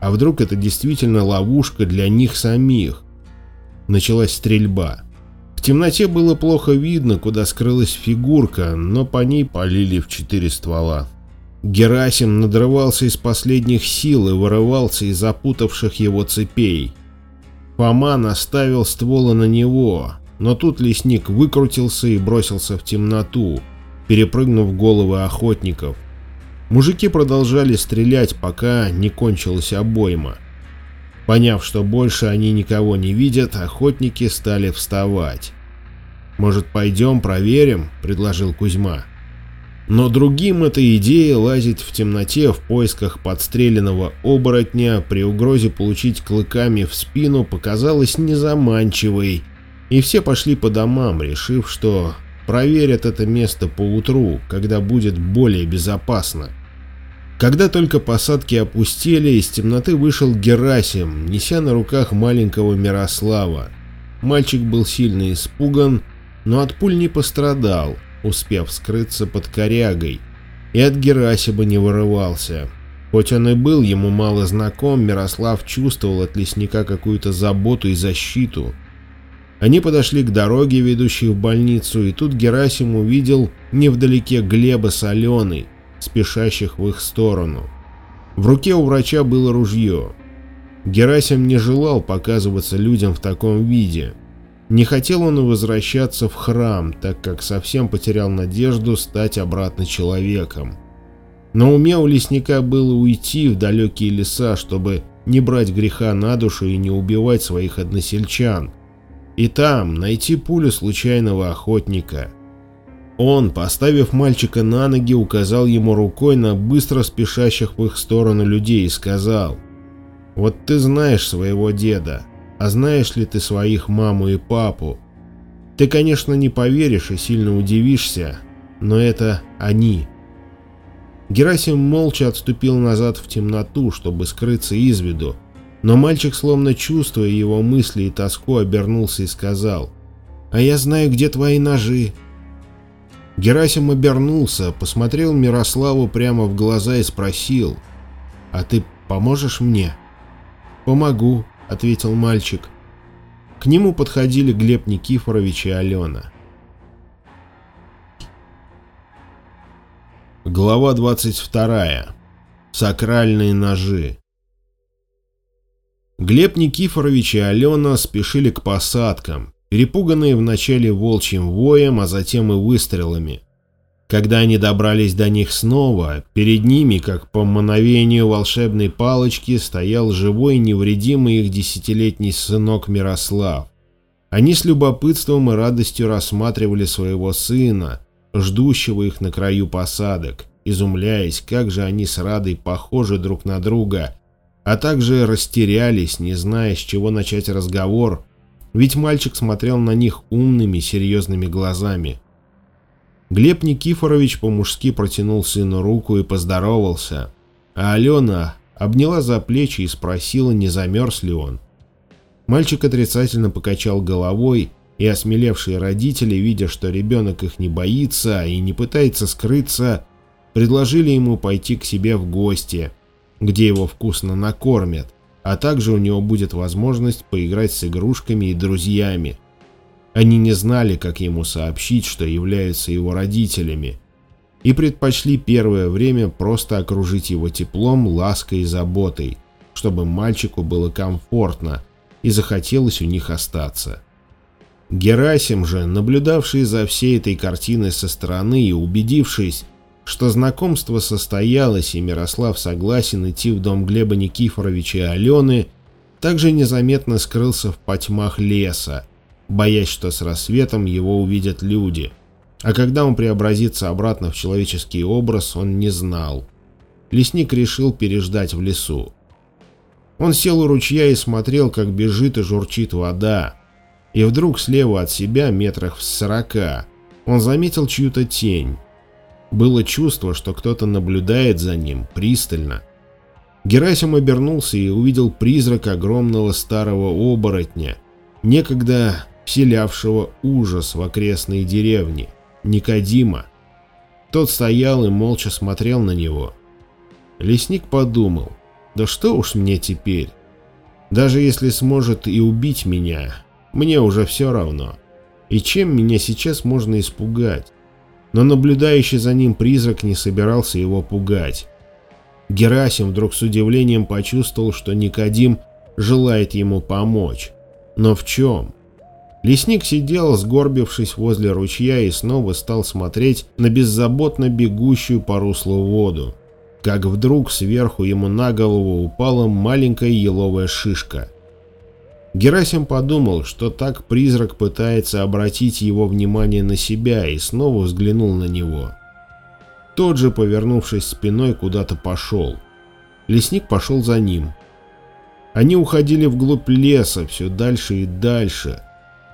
А вдруг это действительно ловушка для них самих? Началась стрельба. В темноте было плохо видно, куда скрылась фигурка, но по ней полили в четыре ствола. Герасим надрывался из последних сил и вырывался из запутавших его цепей. Фома наставил ствола на него, но тут лесник выкрутился и бросился в темноту, перепрыгнув головы охотников. Мужики продолжали стрелять, пока не кончилась обойма. Поняв, что больше они никого не видят, охотники стали вставать. «Может, пойдем проверим?» – предложил Кузьма. Но другим эта идея лазить в темноте в поисках подстреленного оборотня при угрозе получить клыками в спину показалась незаманчивой, и все пошли по домам, решив, что проверят это место поутру, когда будет более безопасно. Когда только посадки опустили, из темноты вышел Герасим, неся на руках маленького Мирослава. Мальчик был сильно испуган, но от пуль не пострадал, успев скрыться под корягой, и от Герасима не вырывался. Хоть он и был ему мало знаком, Мирослав чувствовал от лесника какую-то заботу и защиту. Они подошли к дороге, ведущей в больницу, и тут Герасим увидел невдалеке Глеба с Аленой, спешащих в их сторону. В руке у врача было ружье. Герасим не желал показываться людям в таком виде – не хотел он и возвращаться в храм, так как совсем потерял надежду стать обратно человеком. На уме у лесника было уйти в далекие леса, чтобы не брать греха на душу и не убивать своих односельчан. И там найти пулю случайного охотника. Он, поставив мальчика на ноги, указал ему рукой на быстро спешащих в их сторону людей и сказал, «Вот ты знаешь своего деда, а знаешь ли ты своих маму и папу? Ты, конечно, не поверишь и сильно удивишься, но это они. Герасим молча отступил назад в темноту, чтобы скрыться из виду, но мальчик, словно чувствуя его мысли и тоску, обернулся и сказал, «А я знаю, где твои ножи». Герасим обернулся, посмотрел Мирославу прямо в глаза и спросил, «А ты поможешь мне?» «Помогу», — ответил мальчик. К нему подходили Глеб Никифорович и Алена. Глава 22. Сакральные ножи. Глеб Никифорович и Алена спешили к посадкам, перепуганные вначале волчьим воем, а затем и выстрелами. Когда они добрались до них снова, перед ними, как по мановению волшебной палочки, стоял живой невредимый их десятилетний сынок Мирослав. Они с любопытством и радостью рассматривали своего сына, ждущего их на краю посадок, изумляясь, как же они с Радой похожи друг на друга, а также растерялись, не зная, с чего начать разговор, ведь мальчик смотрел на них умными, серьезными глазами – Глеб Никифорович по-мужски протянул сыну руку и поздоровался, а Алена обняла за плечи и спросила, не замерз ли он. Мальчик отрицательно покачал головой, и осмелевшие родители, видя, что ребенок их не боится и не пытается скрыться, предложили ему пойти к себе в гости, где его вкусно накормят, а также у него будет возможность поиграть с игрушками и друзьями, они не знали, как ему сообщить, что являются его родителями, и предпочли первое время просто окружить его теплом, лаской и заботой, чтобы мальчику было комфортно и захотелось у них остаться. Герасим же, наблюдавший за всей этой картиной со стороны и убедившись, что знакомство состоялось и Мирослав согласен идти в дом Глеба Никифоровича и Алены, также незаметно скрылся в потьмах леса, боясь, что с рассветом его увидят люди. А когда он преобразится обратно в человеческий образ, он не знал. Лесник решил переждать в лесу. Он сел у ручья и смотрел, как бежит и журчит вода. И вдруг слева от себя, метрах в сорока, он заметил чью-то тень. Было чувство, что кто-то наблюдает за ним пристально. Герасим обернулся и увидел призрак огромного старого оборотня, некогда вселявшего ужас в окрестные деревни, Никодима. Тот стоял и молча смотрел на него. Лесник подумал, да что уж мне теперь? Даже если сможет и убить меня, мне уже все равно. И чем меня сейчас можно испугать? Но наблюдающий за ним призрак не собирался его пугать. Герасим вдруг с удивлением почувствовал, что Никодим желает ему помочь. Но в чем? Лесник сидел, сгорбившись возле ручья, и снова стал смотреть на беззаботно бегущую по руслу воду. Как вдруг сверху ему на голову упала маленькая еловая шишка. Герасим подумал, что так призрак пытается обратить его внимание на себя, и снова взглянул на него. Тот же, повернувшись спиной, куда-то пошел. Лесник пошел за ним. Они уходили вглубь леса, все дальше и дальше.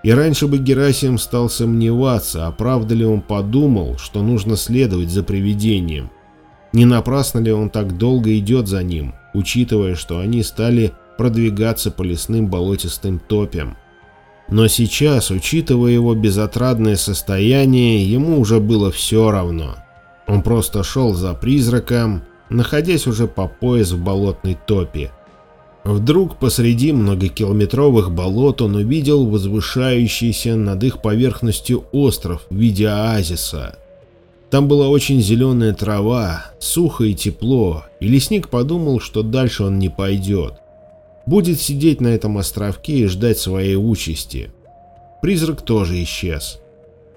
И раньше бы Герасим стал сомневаться, а правда ли он подумал, что нужно следовать за привидением. Не напрасно ли он так долго идет за ним, учитывая, что они стали продвигаться по лесным болотистым топям. Но сейчас, учитывая его безотрадное состояние, ему уже было все равно. Он просто шел за призраком, находясь уже по пояс в болотной топе. Вдруг посреди многокилометровых болот он увидел возвышающийся над их поверхностью остров в виде оазиса. Там была очень зеленая трава, сухо и тепло, и лесник подумал, что дальше он не пойдет будет сидеть на этом островке и ждать своей участи. Призрак тоже исчез.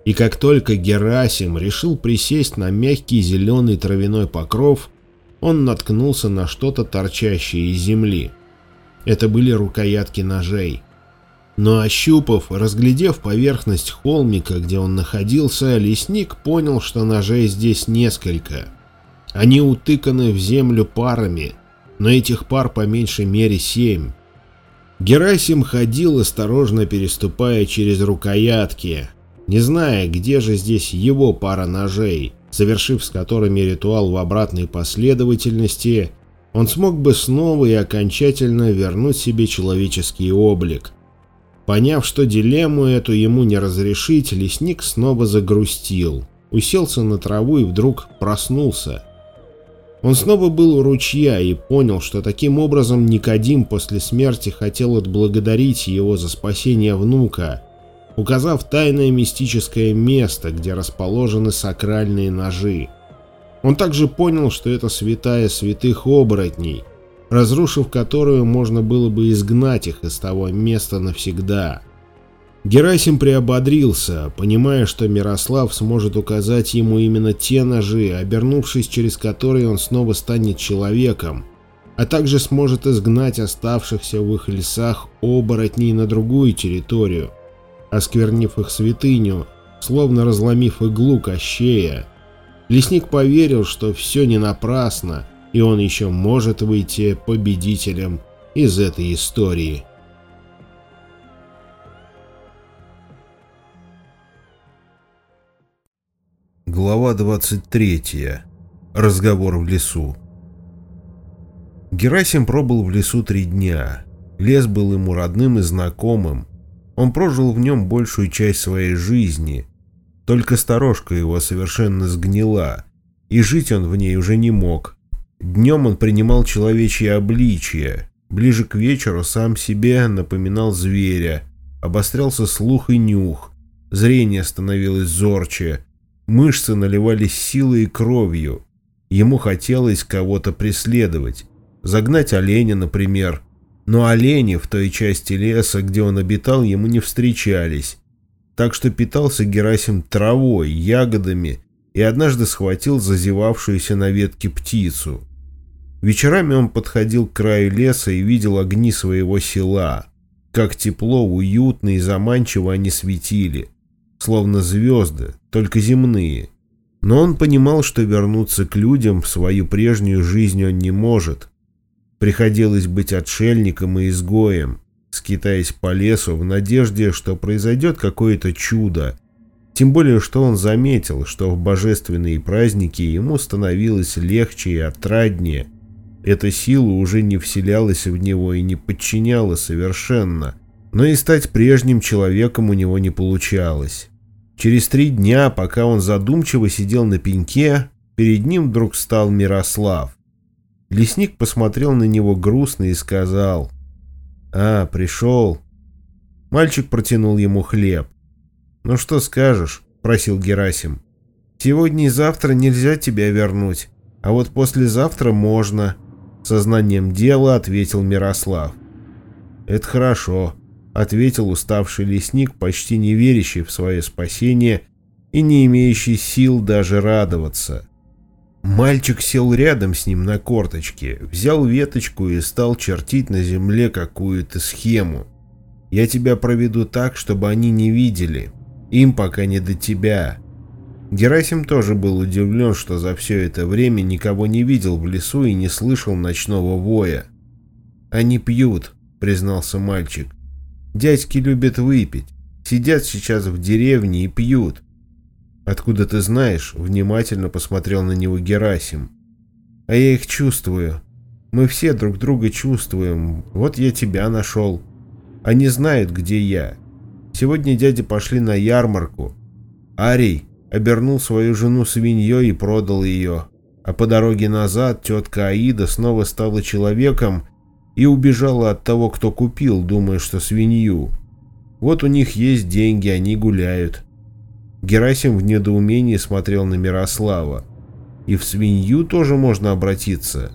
И как только Герасим решил присесть на мягкий зеленый травяной покров, он наткнулся на что-то торчащее из земли. Это были рукоятки ножей. Но ощупав, разглядев поверхность холмика, где он находился, лесник понял, что ножей здесь несколько. Они утыканы в землю парами, но этих пар по меньшей мере семь. Герасим ходил, осторожно переступая через рукоятки, не зная, где же здесь его пара ножей, завершив с которыми ритуал в обратной последовательности, он смог бы снова и окончательно вернуть себе человеческий облик. Поняв, что дилемму эту ему не разрешить, лесник снова загрустил, уселся на траву и вдруг проснулся – он снова был у ручья и понял, что таким образом Никодим после смерти хотел отблагодарить его за спасение внука, указав тайное мистическое место, где расположены сакральные ножи. Он также понял, что это святая святых оборотней, разрушив которую можно было бы изгнать их из того места навсегда. Герасим приободрился, понимая, что Мирослав сможет указать ему именно те ножи, обернувшись через которые он снова станет человеком, а также сможет изгнать оставшихся в их лесах оборотней на другую территорию, осквернив их святыню, словно разломив иглу Кощея. Лесник поверил, что все не напрасно, и он еще может выйти победителем из этой истории. Глава 23. Разговор в лесу. Герасим пробыл в лесу три дня. Лес был ему родным и знакомым. Он прожил в нем большую часть своей жизни. Только сторожка его совершенно сгнила, и жить он в ней уже не мог. Днем он принимал человечье обличие. Ближе к вечеру сам себе напоминал зверя. Обострялся слух и нюх. Зрение становилось зорче Мышцы наливались силой и кровью. Ему хотелось кого-то преследовать. Загнать оленя, например. Но олени в той части леса, где он обитал, ему не встречались. Так что питался Герасим травой, ягодами и однажды схватил зазевавшуюся на ветке птицу. Вечерами он подходил к краю леса и видел огни своего села. Как тепло, уютно и заманчиво они светили словно звезды, только земные. Но он понимал, что вернуться к людям в свою прежнюю жизнь он не может. Приходилось быть отшельником и изгоем, скитаясь по лесу в надежде, что произойдет какое-то чудо. Тем более, что он заметил, что в божественные праздники ему становилось легче и отраднее. Эта сила уже не вселялась в него и не подчиняла совершенно – но и стать прежним человеком у него не получалось. Через три дня, пока он задумчиво сидел на пеньке, перед ним вдруг стал Мирослав. Лесник посмотрел на него грустно и сказал «А, пришел». Мальчик протянул ему хлеб. «Ну что скажешь?» – просил Герасим. Сегодня и завтра нельзя тебя вернуть, а вот послезавтра можно, сознанием дела ответил Мирослав. Это хорошо, ответил уставший лесник, почти не верящий в свое спасение и не имеющий сил даже радоваться. Мальчик сел рядом с ним на корточке, взял веточку и стал чертить на земле какую-то схему. «Я тебя проведу так, чтобы они не видели. Им пока не до тебя». Герасим тоже был удивлен, что за все это время никого не видел в лесу и не слышал ночного воя. «Они пьют», — признался мальчик. «Дядьки любят выпить. Сидят сейчас в деревне и пьют. «Откуда ты знаешь?» — внимательно посмотрел на него Герасим. «А я их чувствую. Мы все друг друга чувствуем. Вот я тебя нашел. Они знают, где я. Сегодня дяди пошли на ярмарку. Арий обернул свою жену свиньей и продал ее. А по дороге назад тетка Аида снова стала человеком и убежала от того, кто купил, думая, что свинью. Вот у них есть деньги, они гуляют. Герасим в недоумении смотрел на Мирослава. И в свинью тоже можно обратиться.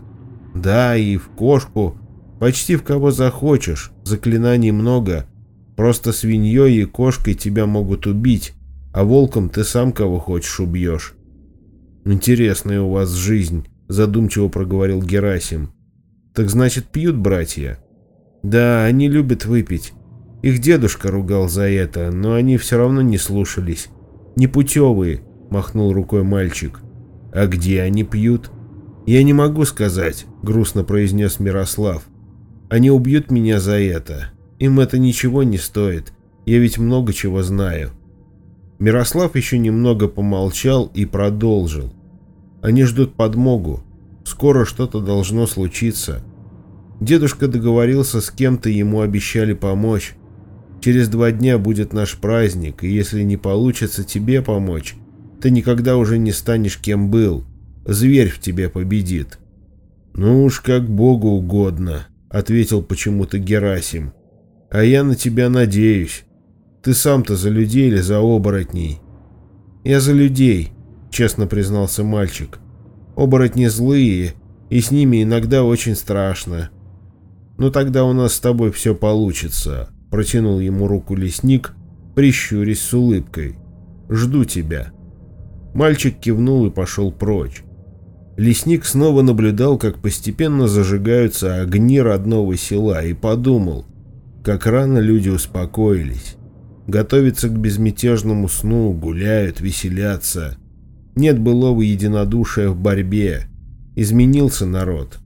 Да, и в кошку. Почти в кого захочешь. Заклинаний много. Просто свиньей и кошкой тебя могут убить, а волком ты сам кого хочешь убьешь. Интересная у вас жизнь, задумчиво проговорил Герасим. Так значит пьют братья? Да, они любят выпить. Их дедушка ругал за это, но они все равно не слушались. «Непутевые», — махнул рукой мальчик. «А где они пьют?» «Я не могу сказать», — грустно произнес Мирослав. «Они убьют меня за это. Им это ничего не стоит. Я ведь много чего знаю». Мирослав еще немного помолчал и продолжил. «Они ждут подмогу. Скоро что-то должно случиться. Дедушка договорился с кем-то, ему обещали помочь. Через два дня будет наш праздник, и если не получится тебе помочь, ты никогда уже не станешь кем был. Зверь в тебе победит. Ну уж как Богу угодно, ответил почему-то Герасим. А я на тебя надеюсь. Ты сам-то за людей или за оборотней? Я за людей, честно признался мальчик. Оборотни злые, и с ними иногда очень страшно. Но тогда у нас с тобой все получится. Протянул ему руку лесник, прищурясь с улыбкой. «Жду тебя». Мальчик кивнул и пошел прочь. Лесник снова наблюдал, как постепенно зажигаются огни родного села, и подумал, как рано люди успокоились. Готовятся к безмятежному сну, гуляют, веселятся. Нет былого единодушия в борьбе. Изменился народ.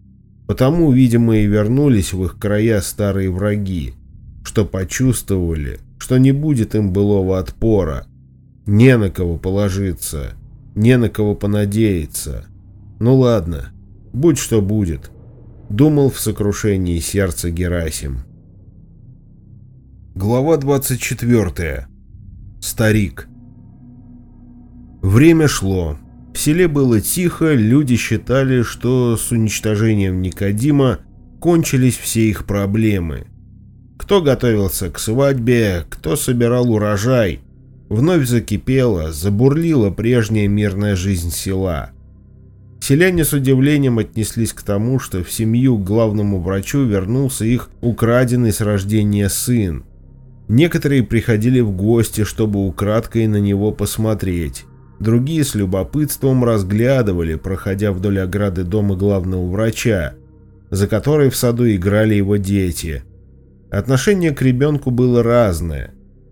Потому, видимо, и вернулись в их края старые враги что почувствовали, что не будет им былого отпора. Не на кого положиться, не на кого понадеяться. Ну ладно, будь что будет, думал в сокрушении сердца Герасим. Глава 24. Старик. Время шло. В селе было тихо, люди считали, что с уничтожением Никодима кончились все их проблемы. Кто готовился к свадьбе, кто собирал урожай. Вновь закипела, забурлила прежняя мирная жизнь села. Селяне с удивлением отнеслись к тому, что в семью к главному врачу вернулся их украденный с рождения сын. Некоторые приходили в гости, чтобы украдкой на него посмотреть. Другие с любопытством разглядывали, проходя вдоль ограды дома главного врача, за которой в саду играли его дети – Отношение к ребенку было разное.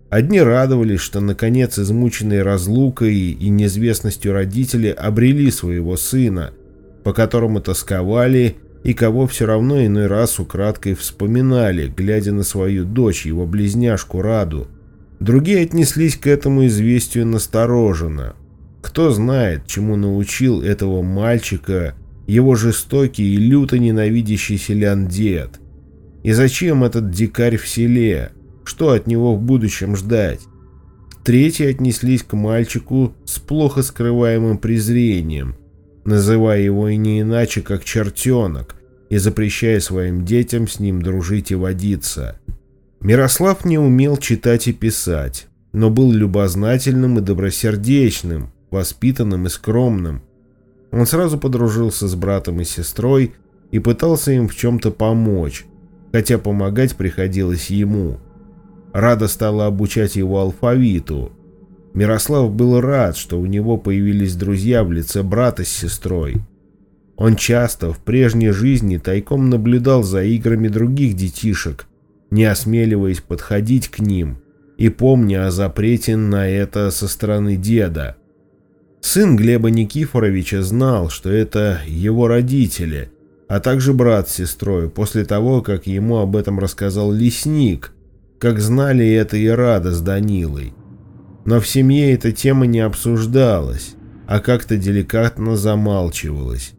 Одни радовались, что наконец измученные разлукой и неизвестностью родители обрели своего сына, по которому тосковали и кого все равно иной раз украдкой вспоминали, глядя на свою дочь, его близняшку Раду. Другие отнеслись к этому известию настороженно. Кто знает, чему научил этого мальчика его жестокий и люто ненавидящий селян дед. И зачем этот дикарь в селе? Что от него в будущем ждать? Третьи отнеслись к мальчику с плохо скрываемым презрением, называя его и не иначе, как чертенок, и запрещая своим детям с ним дружить и водиться. Мирослав не умел читать и писать, но был любознательным и добросердечным, воспитанным и скромным. Он сразу подружился с братом и сестрой и пытался им в чем-то помочь, хотя помогать приходилось ему. Рада стала обучать его алфавиту. Мирослав был рад, что у него появились друзья в лице брата с сестрой. Он часто в прежней жизни тайком наблюдал за играми других детишек, не осмеливаясь подходить к ним и помня о запрете на это со стороны деда. Сын Глеба Никифоровича знал, что это его родители, а также брат с сестрой, после того, как ему об этом рассказал лесник, как знали это и Рада с Данилой. Но в семье эта тема не обсуждалась, а как-то деликатно замалчивалась.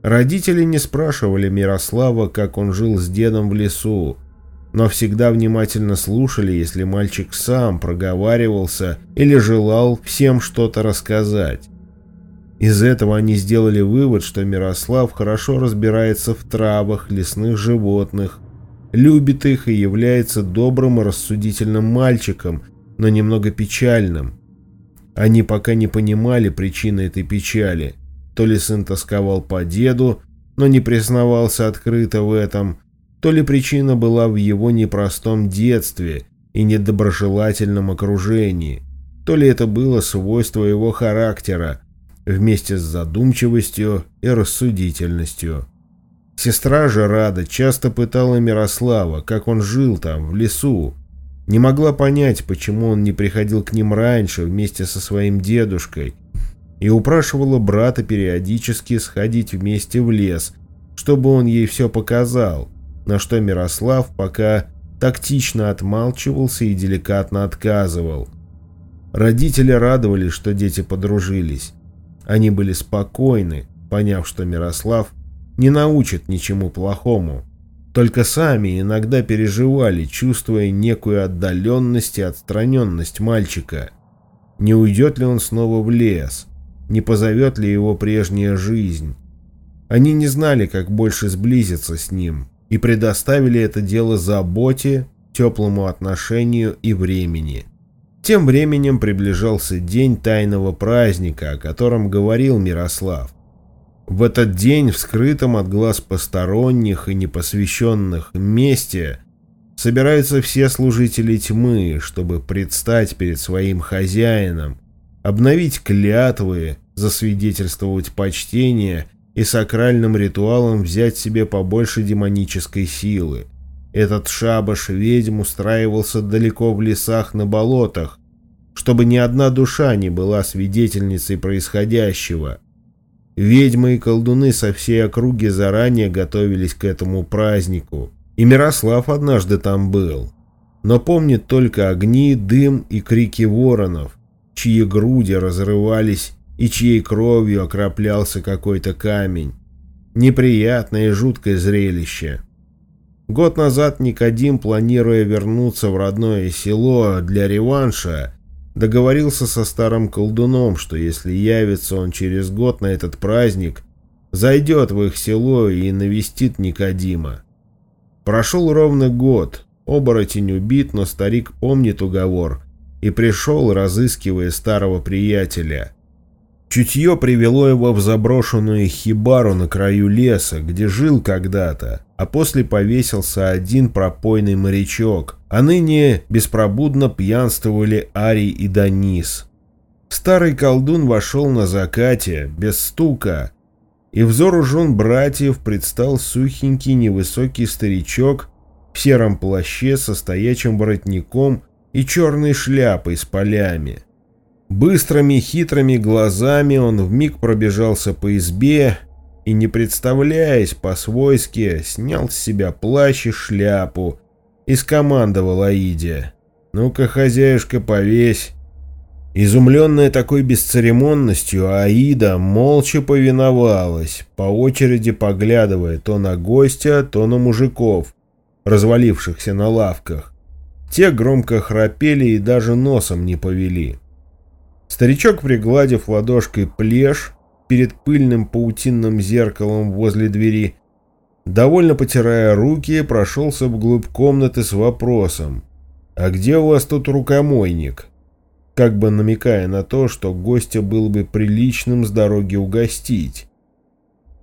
Родители не спрашивали Мирослава, как он жил с дедом в лесу, но всегда внимательно слушали, если мальчик сам проговаривался или желал всем что-то рассказать. Из этого они сделали вывод, что Мирослав хорошо разбирается в травах, лесных животных, любит их и является добрым и рассудительным мальчиком, но немного печальным. Они пока не понимали причины этой печали – то ли сын тосковал по деду, но не признавался открыто в этом, то ли причина была в его непростом детстве и недоброжелательном окружении, то ли это было свойство его характера, вместе с задумчивостью и рассудительностью. Сестра же Рада часто пытала Мирослава, как он жил там, в лесу. Не могла понять, почему он не приходил к ним раньше вместе со своим дедушкой, и упрашивала брата периодически сходить вместе в лес, чтобы он ей все показал, на что Мирослав пока тактично отмалчивался и деликатно отказывал. Родители радовались, что дети подружились. Они были спокойны, поняв, что Мирослав не научит ничему плохому. Только сами иногда переживали, чувствуя некую отдаленность и отстраненность мальчика. Не уйдет ли он снова в лес? не позовет ли его прежняя жизнь. Они не знали, как больше сблизиться с ним, и предоставили это дело заботе, теплому отношению и времени. Тем временем приближался день тайного праздника, о котором говорил Мирослав. В этот день, в скрытом от глаз посторонних и непосвященных месте, собираются все служители тьмы, чтобы предстать перед своим хозяином, обновить клятвы, засвидетельствовать почтение и сакральным ритуалом взять себе побольше демонической силы. Этот шабаш ведьм устраивался далеко в лесах на болотах, чтобы ни одна душа не была свидетельницей происходящего. Ведьмы и колдуны со всей округи заранее готовились к этому празднику, и Мирослав однажды там был. Но помнит только огни, дым и крики воронов, чьи груди разрывались и чьей кровью окроплялся какой-то камень. Неприятное и жуткое зрелище. Год назад Никодим, планируя вернуться в родное село для реванша, договорился со старым колдуном, что если явится он через год на этот праздник, зайдет в их село и навестит Никодима. Прошел ровно год, оборотень убит, но старик помнит уговор и пришел, разыскивая старого приятеля – Чутье привело его в заброшенную хибару на краю леса, где жил когда-то, а после повесился один пропойный морячок, а ныне беспробудно пьянствовали Арий и Данис. Старый колдун вошел на закате, без стука, и взору жен братьев предстал сухенький невысокий старичок в сером плаще со стоячим воротником и черной шляпой с полями. Быстрыми хитрыми глазами он вмиг пробежался по избе и, не представляясь по-свойски, снял с себя плащ и шляпу и скомандовал Аиде. «Ну-ка, хозяюшка, повесь». Изумленная такой бесцеремонностью, Аида молча повиновалась, по очереди поглядывая то на гостя, то на мужиков, развалившихся на лавках. Те громко храпели и даже носом не повели. Старичок, пригладив ладошкой плешь перед пыльным паутинным зеркалом возле двери, довольно потирая руки, прошелся вглубь комнаты с вопросом «А где у вас тут рукомойник?» как бы намекая на то, что гостя было бы приличным с дороги угостить.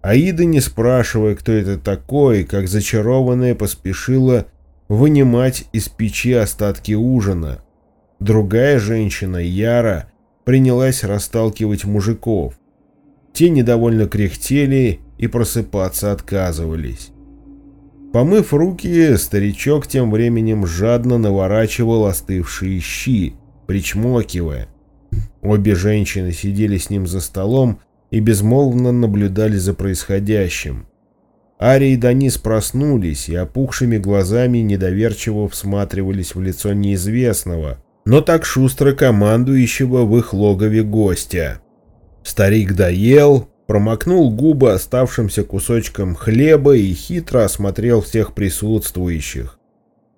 Аида, не спрашивая, кто это такой, как зачарованная, поспешила вынимать из печи остатки ужина. Другая женщина, Яра, принялась расталкивать мужиков. Те недовольно кряхтели и просыпаться отказывались. Помыв руки, старичок тем временем жадно наворачивал остывшие щи, причмокивая. Обе женщины сидели с ним за столом и безмолвно наблюдали за происходящим. Ария и Данис проснулись и опухшими глазами недоверчиво всматривались в лицо неизвестного, но так шустро командующего в их логове гостя. Старик доел, промокнул губы оставшимся кусочком хлеба и хитро осмотрел всех присутствующих.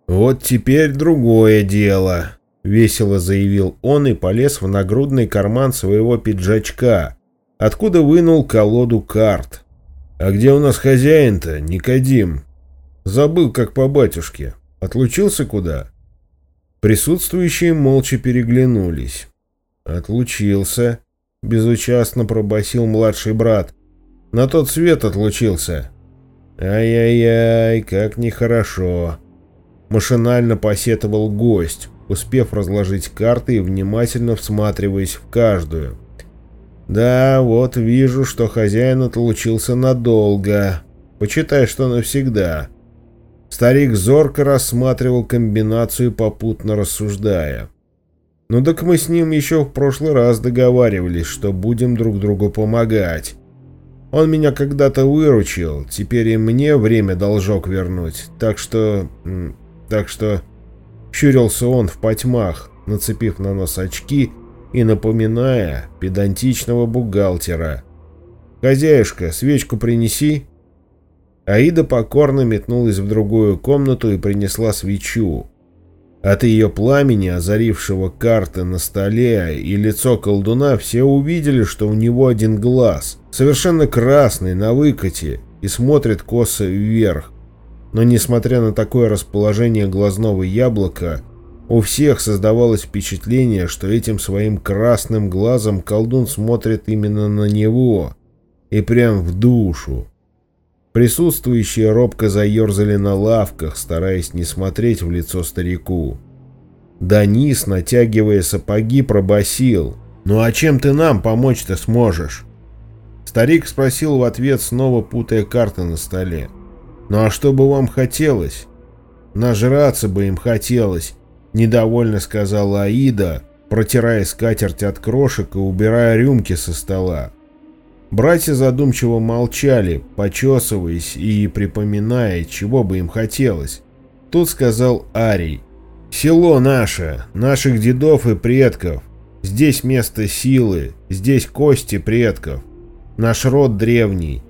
«Вот теперь другое дело», — весело заявил он и полез в нагрудный карман своего пиджачка, откуда вынул колоду карт. «А где у нас хозяин-то, Никодим?» «Забыл, как по батюшке. Отлучился куда?» Присутствующие молча переглянулись. «Отлучился», — безучастно пробасил младший брат. «На тот свет отлучился». «Ай-яй-яй, как нехорошо!» Машинально посетовал гость, успев разложить карты и внимательно всматриваясь в каждую. «Да, вот вижу, что хозяин отлучился надолго. Почитай, что навсегда». Старик зорко рассматривал комбинацию, попутно рассуждая. «Ну так мы с ним еще в прошлый раз договаривались, что будем друг другу помогать. Он меня когда-то выручил, теперь и мне время должок вернуть, так что... так что...» Щурился он в потьмах, нацепив на нос очки и напоминая педантичного бухгалтера. «Хозяюшка, свечку принеси». Аида покорно метнулась в другую комнату и принесла свечу. От ее пламени, озарившего карты на столе и лицо колдуна, все увидели, что у него один глаз, совершенно красный, на выкате, и смотрит косо вверх. Но несмотря на такое расположение глазного яблока, у всех создавалось впечатление, что этим своим красным глазом колдун смотрит именно на него и прям в душу. Присутствующие робко заерзали на лавках, стараясь не смотреть в лицо старику. Данис, натягивая сапоги, пробасил. «Ну а чем ты нам помочь-то сможешь?» Старик спросил в ответ, снова путая карты на столе. «Ну а что бы вам хотелось?» «Нажраться бы им хотелось, Недовольно сказала Аида, протирая скатерть от крошек и убирая рюмки со стола. Братья задумчиво молчали, почесываясь и припоминая, чего бы им хотелось. Тут сказал Арий. «Село наше, наших дедов и предков. Здесь место силы, здесь кости предков. Наш род древний.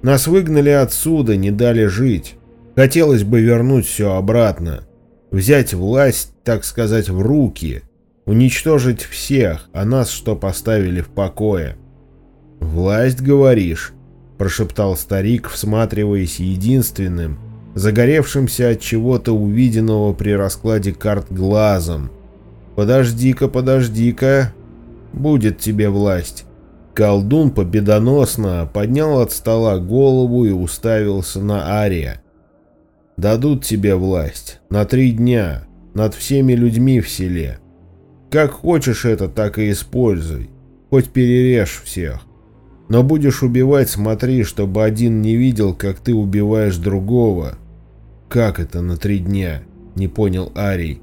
Нас выгнали отсюда, не дали жить. Хотелось бы вернуть все обратно взять власть, так сказать, в руки, уничтожить всех, а нас что поставили в покое. «Власть, говоришь?» – прошептал старик, всматриваясь единственным, загоревшимся от чего-то увиденного при раскладе карт глазом. «Подожди-ка, подожди-ка, будет тебе власть». Колдун победоносно поднял от стола голову и уставился на Ария. Дадут тебе власть. На три дня. Над всеми людьми в селе. Как хочешь это, так и используй. Хоть перережь всех. Но будешь убивать, смотри, чтобы один не видел, как ты убиваешь другого. Как это на три дня? Не понял Арий.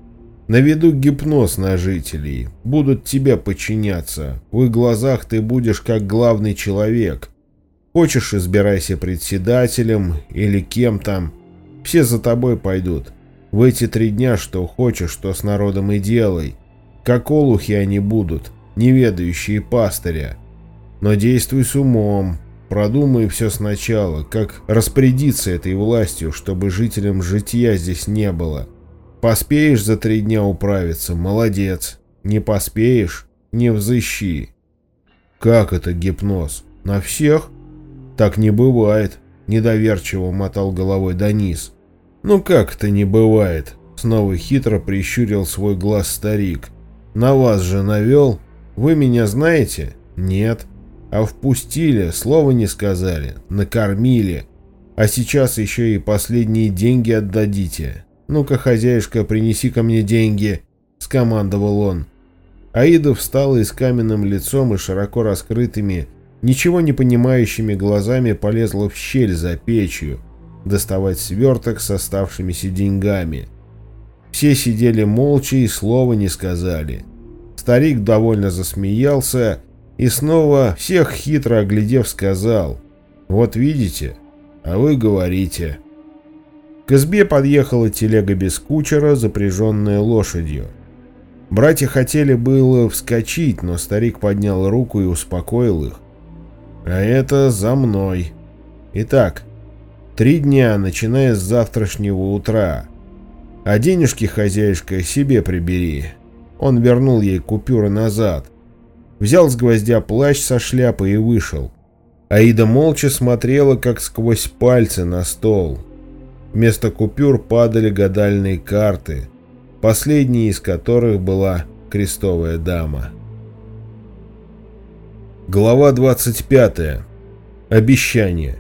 Наведу гипноз на жителей. Будут тебе подчиняться. В их глазах ты будешь как главный человек. Хочешь, избирайся председателем или кем там. Все за тобой пойдут. В эти три дня что хочешь, что с народом и делай. Как олухи они будут, неведающие пастыря. Но действуй с умом, продумай все сначала, как распорядиться этой властью, чтобы жителям житья здесь не было. Поспеешь за три дня управиться, молодец. Не поспеешь, не взыщи. Как это гипноз? На всех? Так не бывает, недоверчиво мотал головой Данис. «Ну как это не бывает?» — снова хитро прищурил свой глаз старик. На вас же навел. Вы меня знаете? Нет. А впустили, слова не сказали, накормили. А сейчас еще и последние деньги отдадите. Ну-ка, хозяюшка, принеси ко мне деньги, скомандовал он. Аида встала и с каменным лицом и широко раскрытыми, ничего не понимающими глазами полезла в щель за печью, доставать сверток с оставшимися деньгами. Все сидели молча и слова не сказали. Старик довольно засмеялся и снова, всех хитро оглядев, сказал «Вот видите, а вы говорите». К избе подъехала телега без кучера, запряженная лошадью. Братья хотели было вскочить, но старик поднял руку и успокоил их. «А это за мной. Итак, три дня, начиная с завтрашнего утра. А денежки, хозяюшка, себе прибери. Он вернул ей купюры назад. Взял с гвоздя плащ со шляпы и вышел. Аида молча смотрела, как сквозь пальцы на стол. Вместо купюр падали гадальные карты, последней из которых была крестовая дама. Глава 25. Обещание.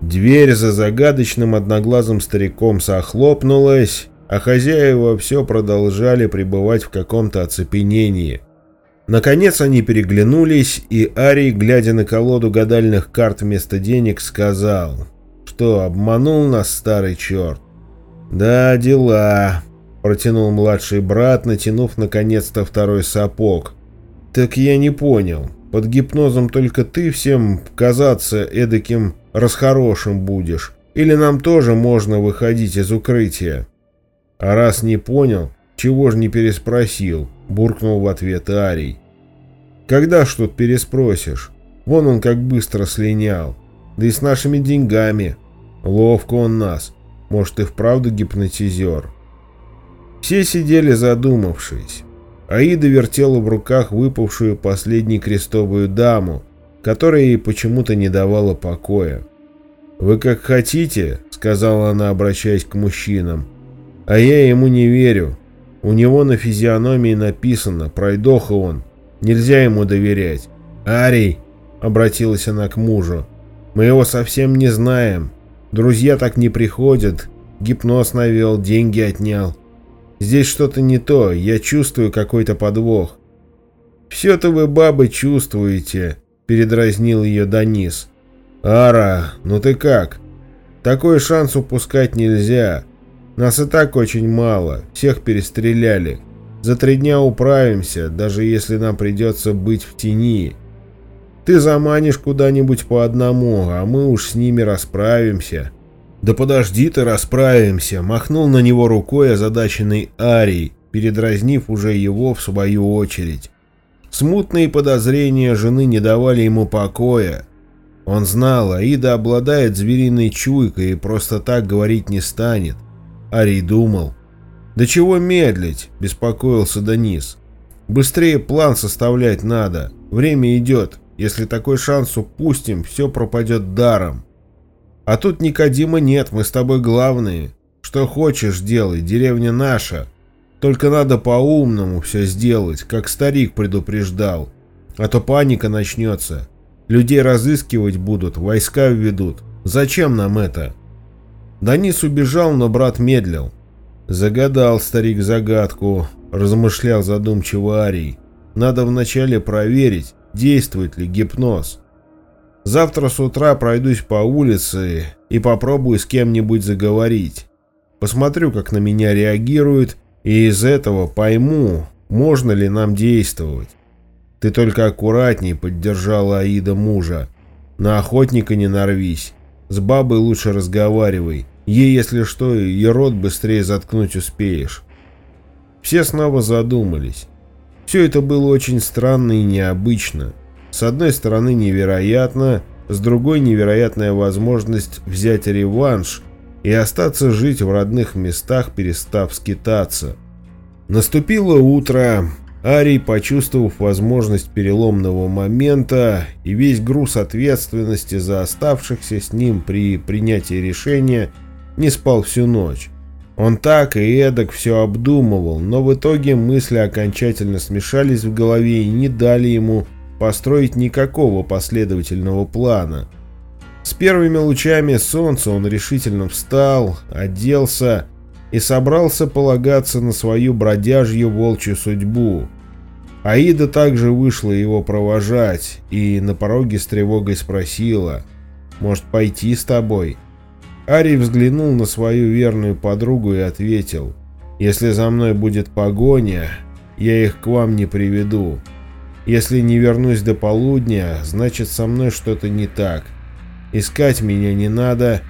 Дверь за загадочным одноглазым стариком сохлопнулась, а хозяева все продолжали пребывать в каком-то оцепенении. Наконец они переглянулись, и Арий, глядя на колоду гадальных карт вместо денег, сказал, что обманул нас старый черт. «Да, дела», — протянул младший брат, натянув наконец-то второй сапог. «Так я не понял. Под гипнозом только ты всем казаться эдаким расхорошим будешь? Или нам тоже можно выходить из укрытия?» «А раз не понял, чего ж не переспросил?» — буркнул в ответ Арий. «Когда ж тут переспросишь? Вон он как быстро слинял. Да и с нашими деньгами. Ловко он нас. Может, и вправду гипнотизер». Все сидели задумавшись. Аида вертела в руках выпавшую последней крестовую даму, которая ей почему-то не давала покоя. «Вы как хотите», — сказала она, обращаясь к мужчинам, — «а я ему не верю. У него на физиономии написано, пройдоха он, нельзя ему доверять». «Арий», — обратилась она к мужу, — «мы его совсем не знаем. Друзья так не приходят, гипноз навел, деньги отнял. Здесь что-то не то, я чувствую какой-то подвох». «Все-то вы, бабы, чувствуете», — передразнил ее Данис. «Ара, ну ты как? Такой шанс упускать нельзя. Нас и так очень мало, всех перестреляли. За три дня управимся, даже если нам придется быть в тени. Ты заманишь куда-нибудь по одному, а мы уж с ними расправимся». «Да подожди ты, расправимся!» — махнул на него рукой озадаченный Арий, передразнив уже его в свою очередь. Смутные подозрения жены не давали ему покоя. Он знал, Аида обладает звериной чуйкой и просто так говорить не станет. Арий думал. «Да чего медлить?» – беспокоился Денис. «Быстрее план составлять надо. Время идет. Если такой шанс упустим, все пропадет даром. А тут Никодима нет, мы с тобой главные. Что хочешь делай, деревня наша. Только надо по-умному все сделать, как старик предупреждал. А то паника начнется. Людей разыскивать будут, войска введут. Зачем нам это? Данис убежал, но брат медлил. Загадал старик загадку, размышлял задумчиво Арий. Надо вначале проверить, действует ли гипноз. Завтра с утра пройдусь по улице и попробую с кем-нибудь заговорить. Посмотрю, как на меня реагируют и из этого пойму, можно ли нам действовать. Ты только аккуратней, поддержала Аида мужа. На охотника не нарвись. С бабой лучше разговаривай. Ей, если что, и рот быстрее заткнуть успеешь. Все снова задумались. Все это было очень странно и необычно. С одной стороны невероятно, с другой невероятная возможность взять реванш – и остаться жить в родных местах, перестав скитаться. Наступило утро. Арий, почувствовав возможность переломного момента и весь груз ответственности за оставшихся с ним при принятии решения, не спал всю ночь. Он так и эдак все обдумывал, но в итоге мысли окончательно смешались в голове и не дали ему построить никакого последовательного плана. С первыми лучами солнца он решительно встал, оделся и собрался полагаться на свою бродяжью волчью судьбу. Аида также вышла его провожать и на пороге с тревогой спросила, «Может, пойти с тобой?» Арий взглянул на свою верную подругу и ответил, «Если за мной будет погоня, я их к вам не приведу. Если не вернусь до полудня, значит со мной что-то не так. Искать меня не надо.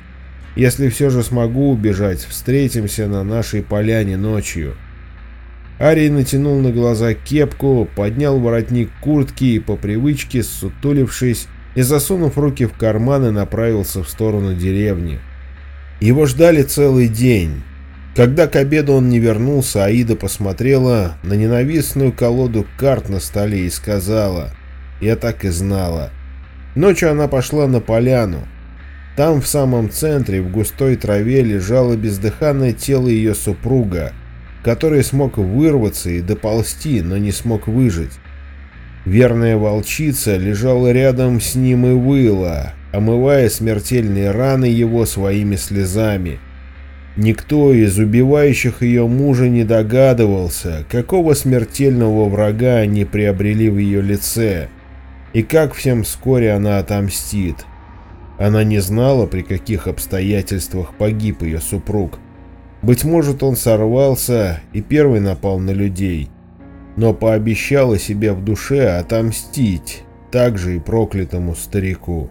Если все же смогу убежать, встретимся на нашей поляне ночью». Арий натянул на глаза кепку, поднял воротник куртки и по привычке, сутулившись и засунув руки в карманы, направился в сторону деревни. Его ждали целый день. Когда к обеду он не вернулся, Аида посмотрела на ненавистную колоду карт на столе и сказала «Я так и знала». Ночью она пошла на поляну. Там в самом центре в густой траве лежало бездыханное тело ее супруга, который смог вырваться и доползти, но не смог выжить. Верная волчица лежала рядом с ним и выла, омывая смертельные раны его своими слезами. Никто из убивающих ее мужа не догадывался, какого смертельного врага они приобрели в ее лице, и как всем вскоре она отомстит. Она не знала, при каких обстоятельствах погиб ее супруг. Быть может, он сорвался и первый напал на людей, но пообещала себе в душе отомстить также и проклятому старику.